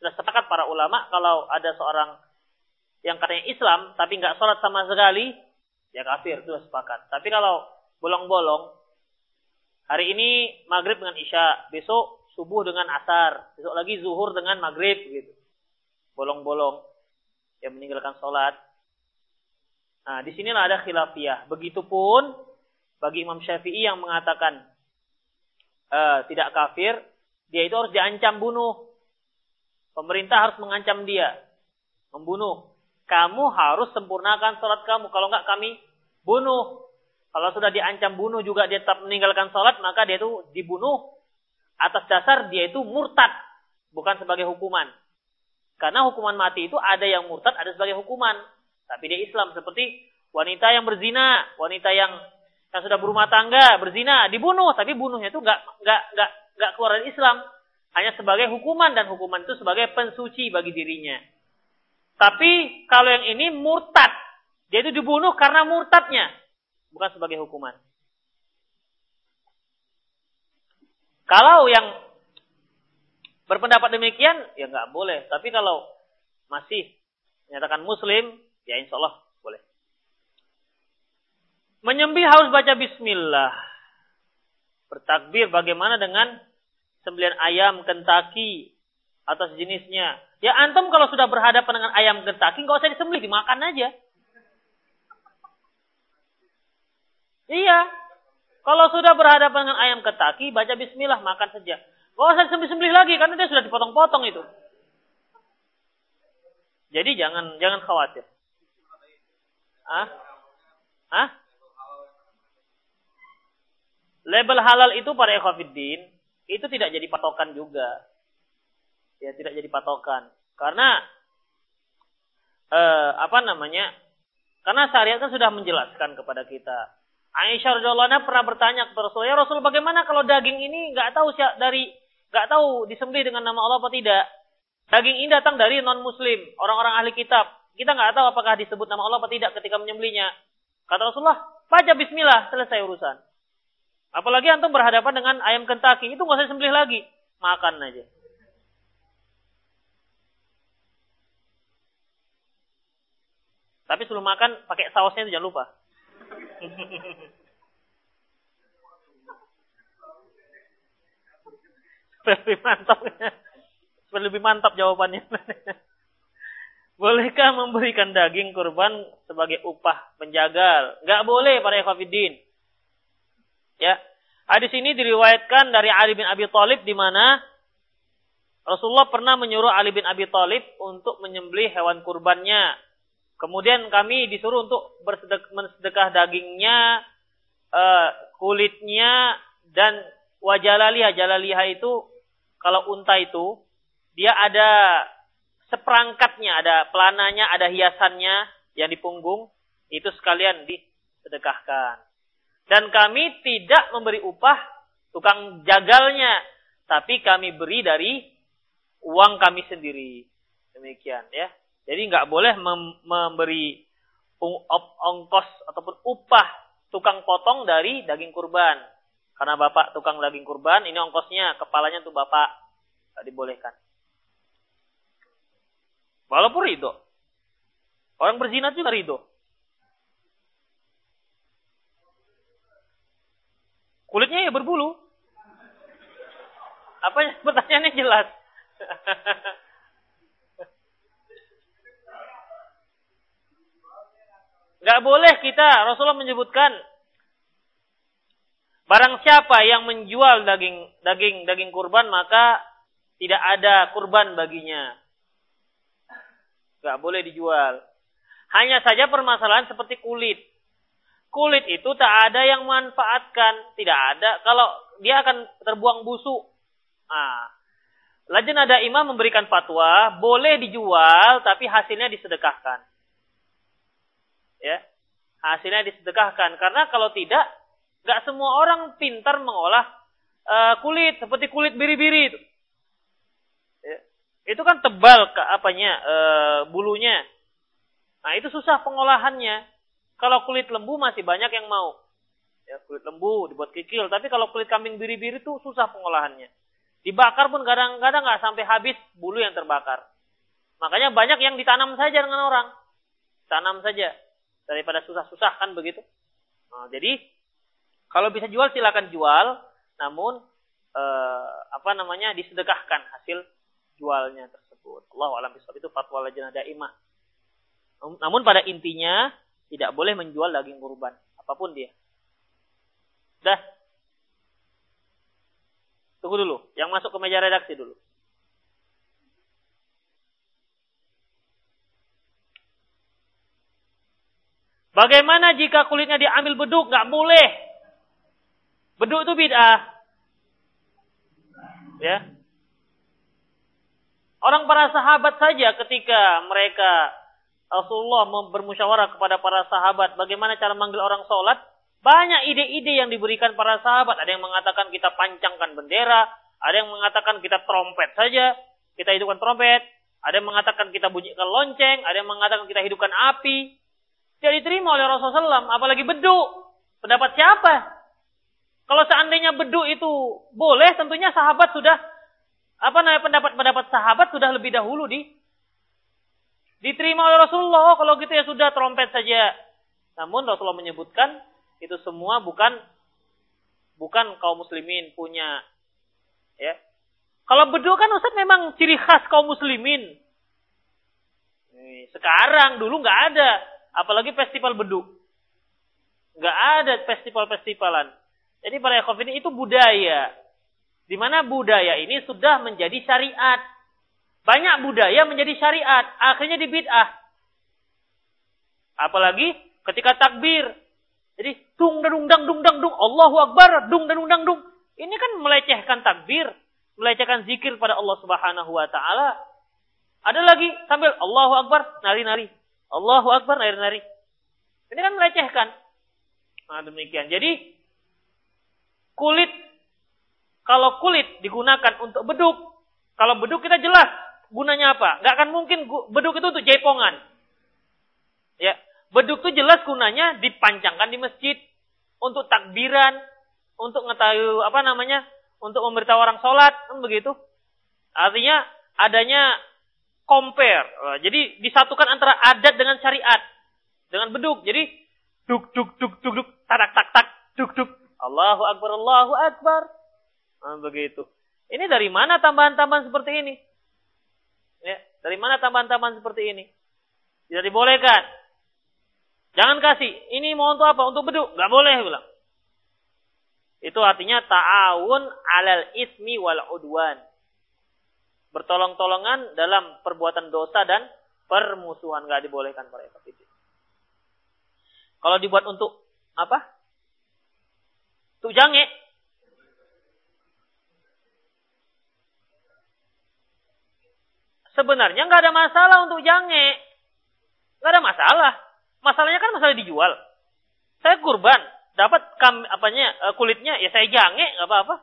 sudah sepakat para ulama kalau ada seorang yang katanya Islam tapi gak sholat sama sekali, ya kafir itu sepakat. Tapi kalau bolong-bolong, hari ini maghrib dengan isya, besok subuh dengan asar, besok lagi zuhur dengan maghrib gitu. Bolong-bolong yang meninggalkan sholat. Nah, di sinilah ada khilafiyah. Begitupun bagi Imam Syafi'i yang mengatakan uh, tidak kafir, dia itu harus diancam bunuh. Pemerintah harus mengancam dia, membunuh kamu harus sempurnakan sholat kamu. Kalau enggak kami bunuh. Kalau sudah diancam bunuh juga dia tetap meninggalkan sholat, maka dia itu dibunuh atas dasar dia itu murtad. Bukan sebagai hukuman. Karena hukuman mati itu ada yang murtad, ada sebagai hukuman. Tapi dia Islam. Seperti wanita yang berzina, wanita yang yang sudah berumah tangga, berzina, dibunuh, tapi bunuhnya itu nggak nggak nggak nggak keluar dari Islam, hanya sebagai hukuman dan hukuman itu sebagai pensuci bagi dirinya. Tapi kalau yang ini murtad, dia itu dibunuh karena murtadnya, bukan sebagai hukuman. Kalau yang berpendapat demikian, ya nggak boleh. Tapi kalau masih menyatakan Muslim, ya insya Allah Menyembih harus baca bismillah. Bertakbir bagaimana dengan sembilan ayam kentaki atau sejenisnya. Ya antum kalau sudah berhadapan dengan ayam kentaki nggak usah disembelih, dimakan aja. Iya. Kalau sudah berhadapan dengan ayam kentaki, baca bismillah, makan saja. Gak usah disembelih-sembelih lagi karena dia sudah dipotong-potong itu. Jadi jangan jangan khawatir. Ah? Ah? Label halal itu pada ekhafiddin itu tidak jadi patokan juga. Ya, tidak jadi patokan. Karena eh, apa namanya? Karena syariat kan sudah menjelaskan kepada kita. Aisyah radhiyallahu pernah bertanya kepada Rasul, "Ya Rasul, bagaimana kalau daging ini nggak tahu dari nggak tahu disembelih dengan nama Allah apa tidak? Daging ini datang dari non muslim, orang-orang ahli kitab. Kita nggak tahu apakah disebut nama Allah apa tidak ketika menyembelihnya." Kata Rasulullah, "Baca bismillah, selesai urusan." Apalagi antum berhadapan dengan ayam kentaki, itu nggak usah sembelih lagi, makan aja. Tapi sebelum makan pakai sausnya itu jangan lupa. [laughs] lebih mantap. lebih mantap jawabannya. Bolehkah memberikan daging kurban sebagai upah penjagal? Gak boleh para ikhwafidin. Ya. Hadis ini diriwayatkan dari Ali bin Abi Thalib di mana Rasulullah pernah menyuruh Ali bin Abi Thalib untuk menyembelih hewan kurbannya. Kemudian kami disuruh untuk bersedekah dagingnya, uh, kulitnya, dan wajalaliha. Jalaliha itu kalau unta itu dia ada seperangkatnya, ada pelananya, ada hiasannya yang di punggung, itu sekalian disedekahkan. Dan kami tidak memberi upah tukang jagalnya. Tapi kami beri dari uang kami sendiri. Demikian ya. Jadi nggak boleh mem memberi ongkos ataupun upah tukang potong dari daging kurban. Karena bapak tukang daging kurban, ini ongkosnya, kepalanya untuk bapak. Tidak dibolehkan. Walaupun ridho. Orang berzina juga ridho. Kulitnya ya berbulu. Apa [laughs] pertanyaannya jelas? [laughs] Gak boleh kita, Rasulullah menyebutkan barang siapa yang menjual daging daging daging kurban maka tidak ada kurban baginya. Gak boleh dijual. Hanya saja permasalahan seperti kulit kulit itu tak ada yang manfaatkan, tidak ada. Kalau dia akan terbuang busuk. Nah, Lajin ada imam memberikan fatwa, boleh dijual tapi hasilnya disedekahkan. Ya. Hasilnya disedekahkan karena kalau tidak nggak semua orang pintar mengolah uh, kulit seperti kulit biri-biri itu. Ya. Itu kan tebal ke apanya uh, bulunya. Nah, itu susah pengolahannya. Kalau kulit lembu masih banyak yang mau. Ya, kulit lembu dibuat kikil. Tapi kalau kulit kambing biri-biri itu susah pengolahannya. Dibakar pun kadang-kadang nggak sampai habis bulu yang terbakar. Makanya banyak yang ditanam saja dengan orang. Tanam saja. Daripada susah-susah kan begitu. Nah, jadi kalau bisa jual silakan jual. Namun eh, apa namanya disedekahkan hasil jualnya tersebut. Allah alam itu fatwa lajnah daimah. Namun pada intinya tidak boleh menjual daging kurban, apa pun dia. Dah. Tunggu dulu, yang masuk ke meja redaksi dulu. Bagaimana jika kulitnya diambil beduk? Gak boleh. Beduk itu bid'ah. Ya. Orang para sahabat saja ketika mereka Rasulullah bermusyawarah kepada para sahabat bagaimana cara manggil orang sholat, Banyak ide-ide yang diberikan para sahabat. Ada yang mengatakan kita pancangkan bendera. Ada yang mengatakan kita trompet saja. Kita hidupkan trompet. Ada yang mengatakan kita bunyikan lonceng. Ada yang mengatakan kita hidupkan api. Tidak diterima oleh Rasulullah SAW. Apalagi beduk. Pendapat siapa? Kalau seandainya beduk itu boleh, tentunya sahabat sudah apa namanya pendapat-pendapat sahabat sudah lebih dahulu di diterima oleh Rasulullah. Oh, kalau gitu ya sudah trompet saja. Namun Rasulullah menyebutkan itu semua bukan bukan kaum muslimin punya ya. Kalau beduk kan Ustaz memang ciri khas kaum muslimin. Sekarang dulu nggak ada, apalagi festival beduk. Nggak ada festival-festivalan. Jadi para ini itu budaya. Di mana budaya ini sudah menjadi syariat. Banyak budaya menjadi syariat, akhirnya dibid'ah. Apalagi ketika takbir, jadi dung dung dang dung dang dung Allahu Akbar dung dung dang dung. Ini kan melecehkan takbir, melecehkan zikir pada Allah Subhanahu wa taala. Ada lagi sambil Allahu Akbar nari-nari. Allahu Akbar nari-nari. Ini kan melecehkan. Nah, demikian. Jadi kulit kalau kulit digunakan untuk beduk, kalau beduk kita jelas gunanya apa? Gak akan mungkin beduk itu untuk jaipongan. Ya, Beduk itu jelas gunanya dipancangkan di masjid untuk takbiran, untuk mengetahui apa namanya, untuk memberitahu orang sholat, kan begitu. Artinya adanya compare. Jadi disatukan antara adat dengan syariat dengan beduk. Jadi duk duk duk duk duk tak tak tak duk duk Allahu akbar Allahu akbar. Nah, begitu. Ini dari mana tambahan-tambahan seperti ini? Ya, dari mana tambahan-tambahan seperti ini? Tidak dibolehkan. Jangan kasih. Ini mau untuk apa? Untuk beduk. Gak boleh bilang. Itu artinya ta'awun alal ismi wal udwan. Bertolong-tolongan dalam perbuatan dosa dan permusuhan. Gak dibolehkan itu. Kalau dibuat untuk apa? Untuk jange. Sebenarnya nggak ada masalah untuk jange. Nggak ada masalah. Masalahnya kan masalah dijual. Saya kurban, dapat kam apanya eh, kulitnya ya saya jange nggak apa-apa.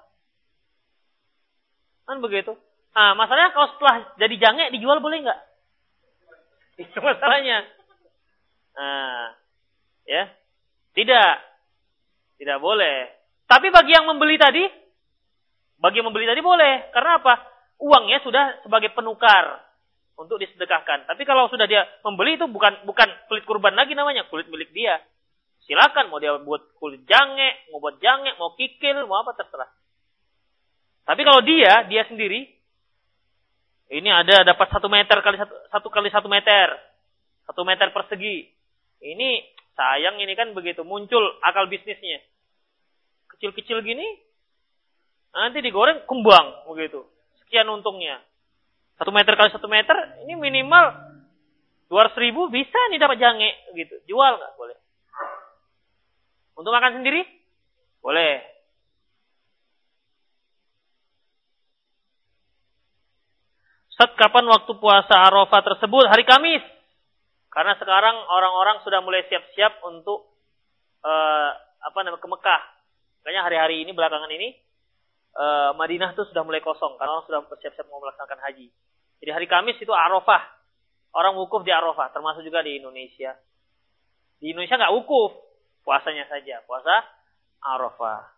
Kan begitu. Nah, masalahnya kalau setelah jadi jange dijual boleh nggak? [laughs] Itu masalahnya. Nah, ya. Tidak. Tidak boleh. Tapi bagi yang membeli tadi, bagi yang membeli tadi boleh. Karena apa? Uangnya sudah sebagai penukar untuk disedekahkan. Tapi kalau sudah dia membeli itu bukan bukan kulit kurban lagi namanya, kulit milik dia. Silakan mau dia buat kulit jange, mau buat jange, mau kikil, mau apa terserah. Tapi kalau dia, dia sendiri, ini ada dapat satu meter kali satu, satu kali satu meter, satu meter persegi. Ini sayang ini kan begitu muncul akal bisnisnya. Kecil-kecil gini, nanti digoreng kembang begitu. Sekian untungnya. Satu meter kali satu meter, ini minimal dua ratus ribu bisa nih dapat jange gitu. Jual nggak boleh. Untuk makan sendiri boleh. Saat kapan waktu puasa Arafah tersebut? Hari Kamis. Karena sekarang orang-orang sudah mulai siap-siap untuk uh, apa namanya ke Mekah. Kayaknya hari-hari ini belakangan ini uh, Madinah tuh sudah mulai kosong karena orang sudah bersiap-siap mau melaksanakan haji. Jadi hari Kamis itu Arafah. Orang wukuf di Arafah, termasuk juga di Indonesia. Di Indonesia nggak wukuf, puasanya saja, puasa Arafah.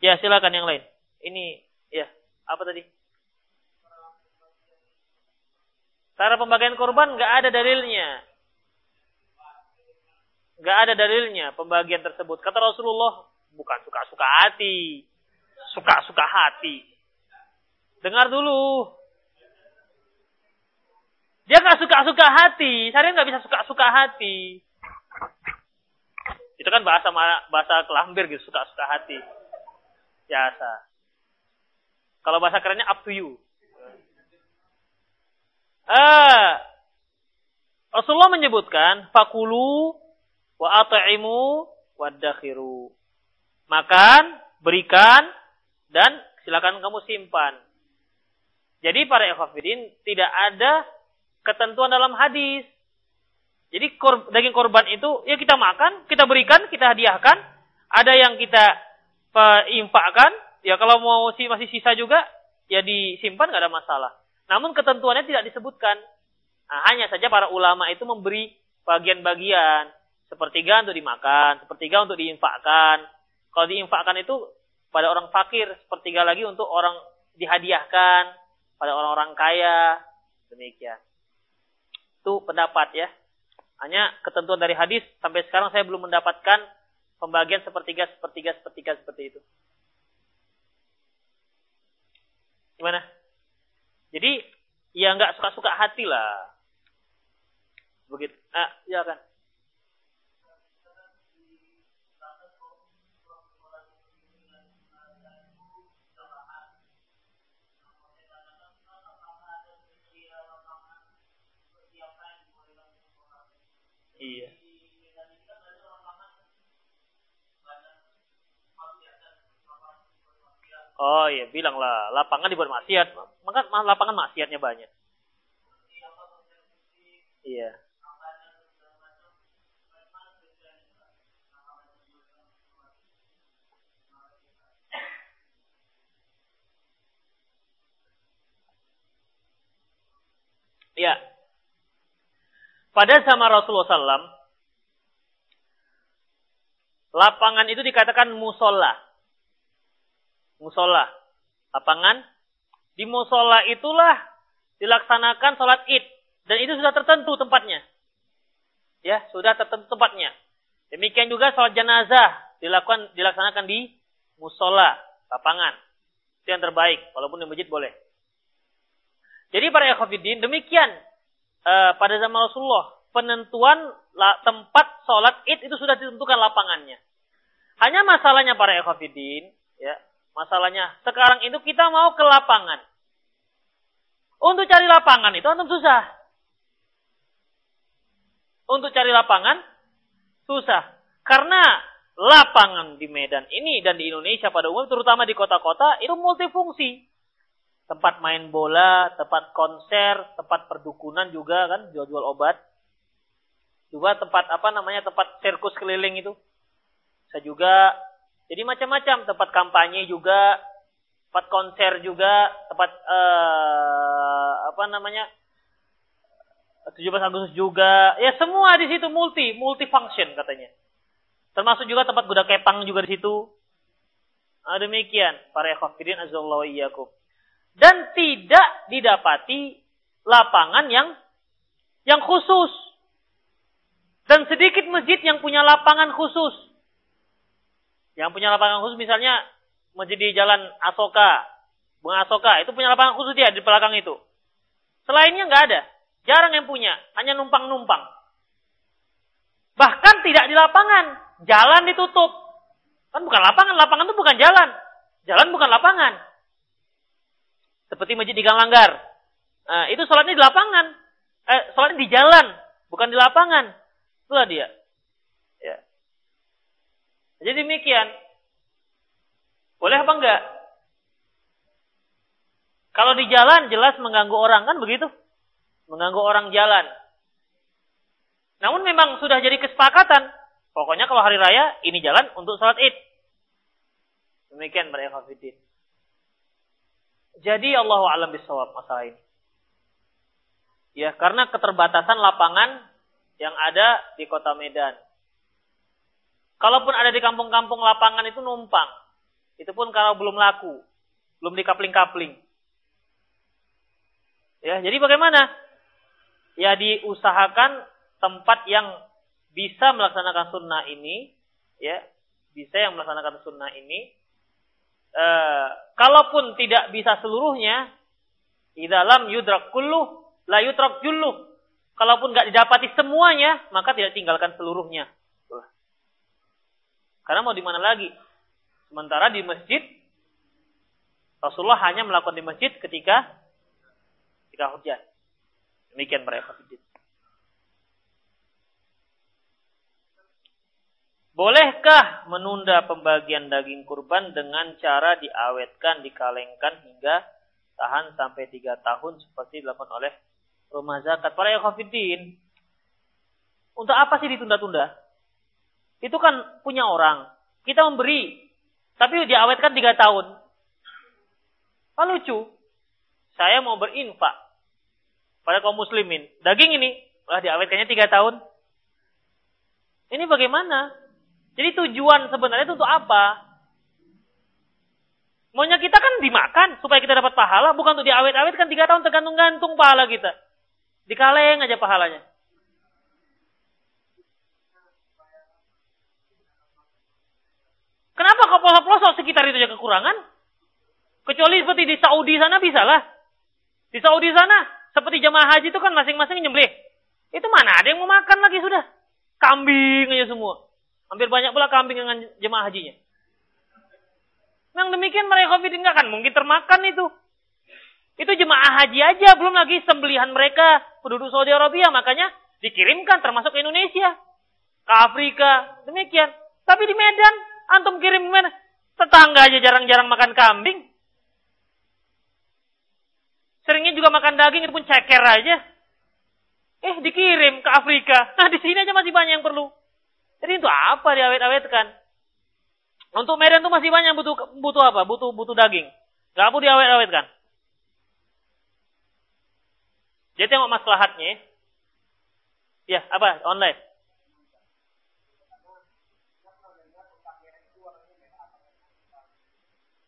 Ya silakan yang lain. Ini ya apa tadi? Cara pembagian korban nggak ada dalilnya. Nggak ada dalilnya pembagian tersebut. Kata Rasulullah, bukan suka-suka hati. Suka-suka hati. Dengar dulu. Dia nggak suka-suka hati. Saya nggak bisa suka-suka hati. Itu kan bahasa bahasa kelambir gitu, suka-suka hati. Biasa. Kalau bahasa kerennya up to you. Ah, Rasulullah menyebutkan fakulu wa at'imu dakhiru. Makan, berikan dan silakan kamu simpan. Jadi para ikhwafidin tidak ada ketentuan dalam hadis. Jadi kor, daging korban itu ya kita makan, kita berikan, kita hadiahkan, Ada yang kita infakkan, ya kalau mau masih sisa juga, ya disimpan nggak ada masalah. Namun ketentuannya tidak disebutkan. Nah, hanya saja para ulama itu memberi bagian-bagian. Sepertiga untuk dimakan, sepertiga untuk diinfakkan. Kalau diinfakkan itu pada orang fakir, sepertiga lagi untuk orang dihadiahkan pada orang-orang kaya. Demikian. Itu pendapat ya. Hanya ketentuan dari hadis sampai sekarang saya belum mendapatkan pembagian sepertiga, sepertiga, sepertiga seperti itu. Gimana? Jadi ya nggak suka-suka hati lah. Begitu. Ah, ya kan. Iya. Oh iya, bilanglah lapangan dibuat maksiat. Maka lapangan maksiatnya banyak. Iya. Ya. Pada zaman Rasulullah SAW, lapangan itu dikatakan musola. Musola. Lapangan. Di musola itulah dilaksanakan sholat id. Dan itu sudah tertentu tempatnya. Ya, sudah tertentu tempatnya. Demikian juga sholat jenazah dilakukan dilaksanakan di musola, lapangan. Itu yang terbaik, walaupun di masjid boleh. Jadi para ikhwatiddin, demikian uh, pada zaman Rasulullah penentuan tempat sholat id itu sudah ditentukan lapangannya. Hanya masalahnya para ikhwatiddin, ya, masalahnya sekarang itu kita mau ke lapangan. Untuk cari lapangan itu antum susah. Untuk cari lapangan susah. Karena lapangan di Medan ini dan di Indonesia pada umum terutama di kota-kota itu multifungsi tempat main bola, tempat konser, tempat perdukunan juga kan, jual-jual obat. Juga tempat apa namanya, tempat sirkus keliling itu. Saya juga. Jadi macam-macam, tempat kampanye juga, tempat konser juga, tempat uh, apa namanya? 17 Agustus juga. Ya semua di situ multi, multi function katanya. Termasuk juga tempat kuda kepang juga di situ. Nah, demikian para azza wa iyyakum dan tidak didapati lapangan yang yang khusus. Dan sedikit masjid yang punya lapangan khusus. Yang punya lapangan khusus misalnya masjid di Jalan Asoka, Bunga Asoka, itu punya lapangan khusus dia di belakang itu. Selainnya nggak ada. Jarang yang punya, hanya numpang-numpang. Bahkan tidak di lapangan, jalan ditutup. Kan bukan lapangan, lapangan itu bukan jalan. Jalan bukan lapangan. Seperti masjid di Gang. Nah, itu sholatnya di lapangan. Eh, sholatnya di jalan, bukan di lapangan. Itulah dia. Ya. Jadi demikian. Boleh apa enggak? Kalau di jalan jelas mengganggu orang kan begitu? Mengganggu orang jalan. Namun memang sudah jadi kesepakatan. Pokoknya kalau hari raya ini jalan untuk sholat id. Demikian para ikhwatiddin. Jadi Allah alam bisawab masalah ini. Ya, karena keterbatasan lapangan yang ada di kota Medan. Kalaupun ada di kampung-kampung lapangan itu numpang. Itu pun kalau belum laku. Belum dikapling-kapling. Ya, jadi bagaimana? Ya diusahakan tempat yang bisa melaksanakan sunnah ini, ya, bisa yang melaksanakan sunnah ini, e, kalaupun tidak bisa seluruhnya, di dalam yudrak kulluh, la yudrak julluh. Kalaupun nggak didapati semuanya, maka tidak tinggalkan seluruhnya. Karena mau di mana lagi? Sementara di masjid, Rasulullah hanya melakukan di masjid ketika ketika hujan. Demikian mereka Bolehkah menunda pembagian daging kurban dengan cara diawetkan, dikalengkan hingga tahan sampai tiga tahun seperti dilakukan oleh rumah zakat? Para yakhafidin, untuk apa sih ditunda-tunda? Itu kan punya orang. kita memberi, tapi diawetkan tiga tahun. Apa lucu? Saya mau berinfak pada kaum muslimin. Daging ini, lah diawetkannya tiga tahun. Ini bagaimana? Jadi tujuan sebenarnya itu untuk apa? Maunya kita kan dimakan supaya kita dapat pahala, bukan untuk diawet-awetkan tiga tahun tergantung-gantung pahala kita. Dikaleng aja pahalanya. Kenapa kau pelosok-pelosok sekitar itu aja kekurangan? Kecuali seperti di Saudi sana bisa lah. Di Saudi sana, seperti jamaah haji itu kan masing-masing nyembelih. Itu mana ada yang mau makan lagi sudah. Kambing aja semua. Hampir banyak pula kambing dengan jemaah hajinya. Yang demikian mereka enggak kan mungkin termakan itu. Itu jemaah haji aja, belum lagi sembelihan mereka penduduk Saudi Arabia. Makanya dikirimkan termasuk ke Indonesia, ke Afrika, demikian. Tapi di Medan Antum kirim mana? Tetangga aja jarang-jarang makan kambing. Seringnya juga makan daging, itu pun ceker aja. Eh, dikirim ke Afrika. Nah, di sini aja masih banyak yang perlu. Jadi itu apa diawet-awetkan? Untuk Medan tuh masih banyak butuh butuh apa? Butuh butuh daging. Gak perlu diawet-awetkan. Jadi tengok maslahatnya. Ya, apa? Online.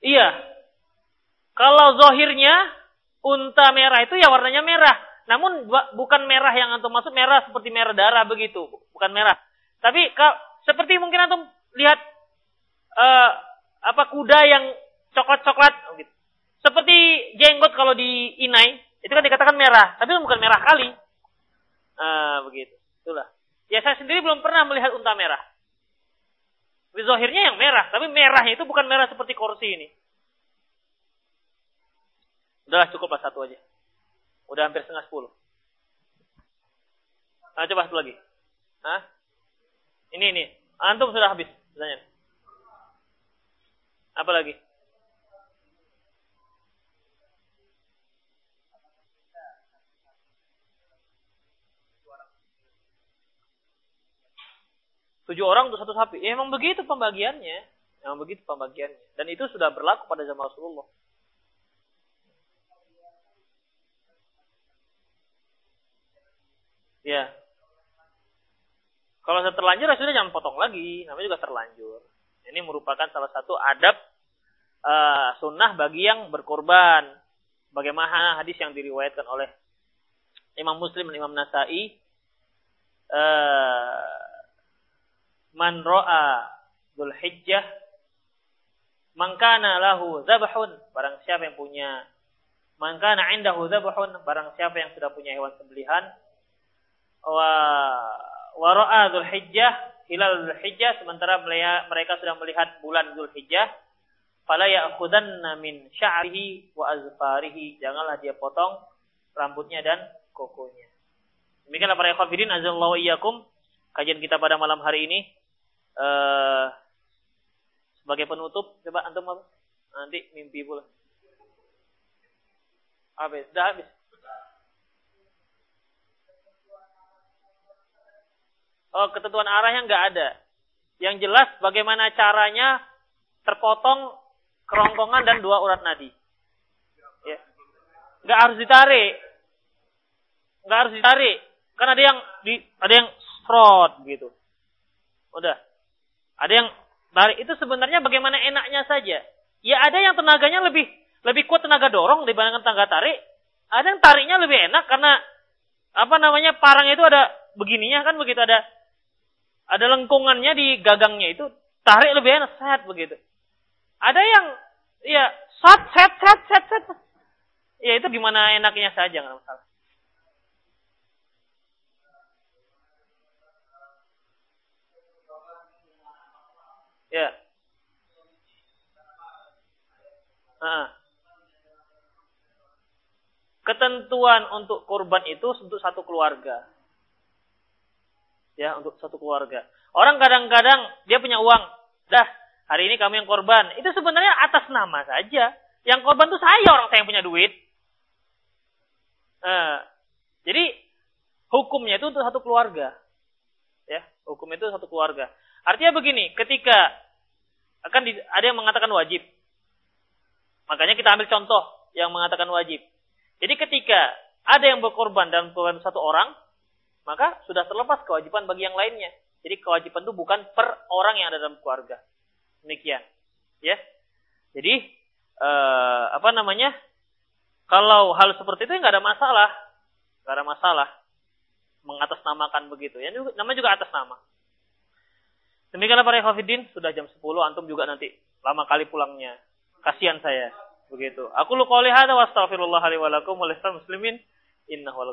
Iya. Kalau zohirnya unta merah itu ya warnanya merah. Namun bukan merah yang antum maksud merah seperti merah darah begitu, bukan merah. Tapi seperti mungkin antum lihat uh, apa kuda yang coklat-coklat oh gitu. Seperti jenggot kalau di inai itu kan dikatakan merah, tapi bukan merah kali. Uh, begitu. Itulah. Ya saya sendiri belum pernah melihat unta merah. Tapi zahirnya yang merah, tapi merahnya itu bukan merah seperti kursi ini. Udah cukuplah satu aja. Udah hampir setengah sepuluh. Nah, coba satu lagi. Hah? Ini, ini. Antum sudah habis. Tanya. Apa lagi? Tujuh orang untuk satu sapi. Ya, emang begitu pembagiannya. Emang begitu pembagiannya. Dan itu sudah berlaku pada zaman Rasulullah. Ya. Kalau sudah terlanjur, ya sudah jangan potong lagi. Namanya juga terlanjur. Ini merupakan salah satu adab uh, sunnah bagi yang berkorban. Bagaimana hadis yang diriwayatkan oleh Imam Muslim dan Imam Nasai. Uh, man ro'a Dhul Hijjah mangkana lahu zabahun barang siapa yang punya mangkana indahu zabahun barang siapa yang sudah punya hewan sembelihan wa wa ra'a Dhul Hijjah hilal Dhul Hijjah sementara mereka sudah melihat bulan Dhul Hijjah fala ya'khudanna min sya'rihi wa azfarihi janganlah dia potong rambutnya dan kokonya demikianlah para ikhwatiddin azallahu iyyakum kajian kita pada malam hari ini uh, sebagai penutup coba antum? Nanti mimpi pula. Habis, dah habis. Oh, ketentuan arahnya nggak ada. Yang jelas bagaimana caranya terpotong kerongkongan dan dua urat nadi. Ya. Nggak harus ditarik. Nggak harus ditarik. Kan ada yang di ada yang sprot gitu. Udah. Ada yang tarik itu sebenarnya bagaimana enaknya saja. Ya ada yang tenaganya lebih lebih kuat tenaga dorong dibandingkan tenaga tarik. Ada yang tariknya lebih enak karena apa namanya parang itu ada begininya kan begitu ada ada lengkungannya di gagangnya itu tarik lebih enak set begitu. Ada yang ya set set set set set. Ya itu gimana enaknya saja nggak masalah. Ya. Nah. Ketentuan untuk kurban itu untuk satu keluarga. Ya, untuk satu keluarga. Orang kadang-kadang dia punya uang. Dah, hari ini kami yang korban. Itu sebenarnya atas nama saja. Yang korban itu saya orang saya yang punya duit. Nah, jadi hukumnya itu untuk satu keluarga. Ya, hukum itu satu keluarga. Artinya begini, ketika Akan di, ada yang mengatakan wajib. Makanya kita ambil contoh yang mengatakan wajib. Jadi ketika ada yang berkorban dan korban satu orang, maka sudah terlepas kewajiban bagi yang lainnya. Jadi kewajiban itu bukan per orang yang ada dalam keluarga. Demikian. Ya. Jadi eh, apa namanya? Kalau hal seperti itu nggak ada masalah. nggak ada masalah mengatasnamakan begitu. Ya namanya juga atas nama. Demikianlah para ikhwafidin, sudah jam 10 antum juga nanti lama kali pulangnya. Kasihan saya. Begitu. Aku lu qouli hada wa astaghfirullah li wa lakum wa muslimin innahu al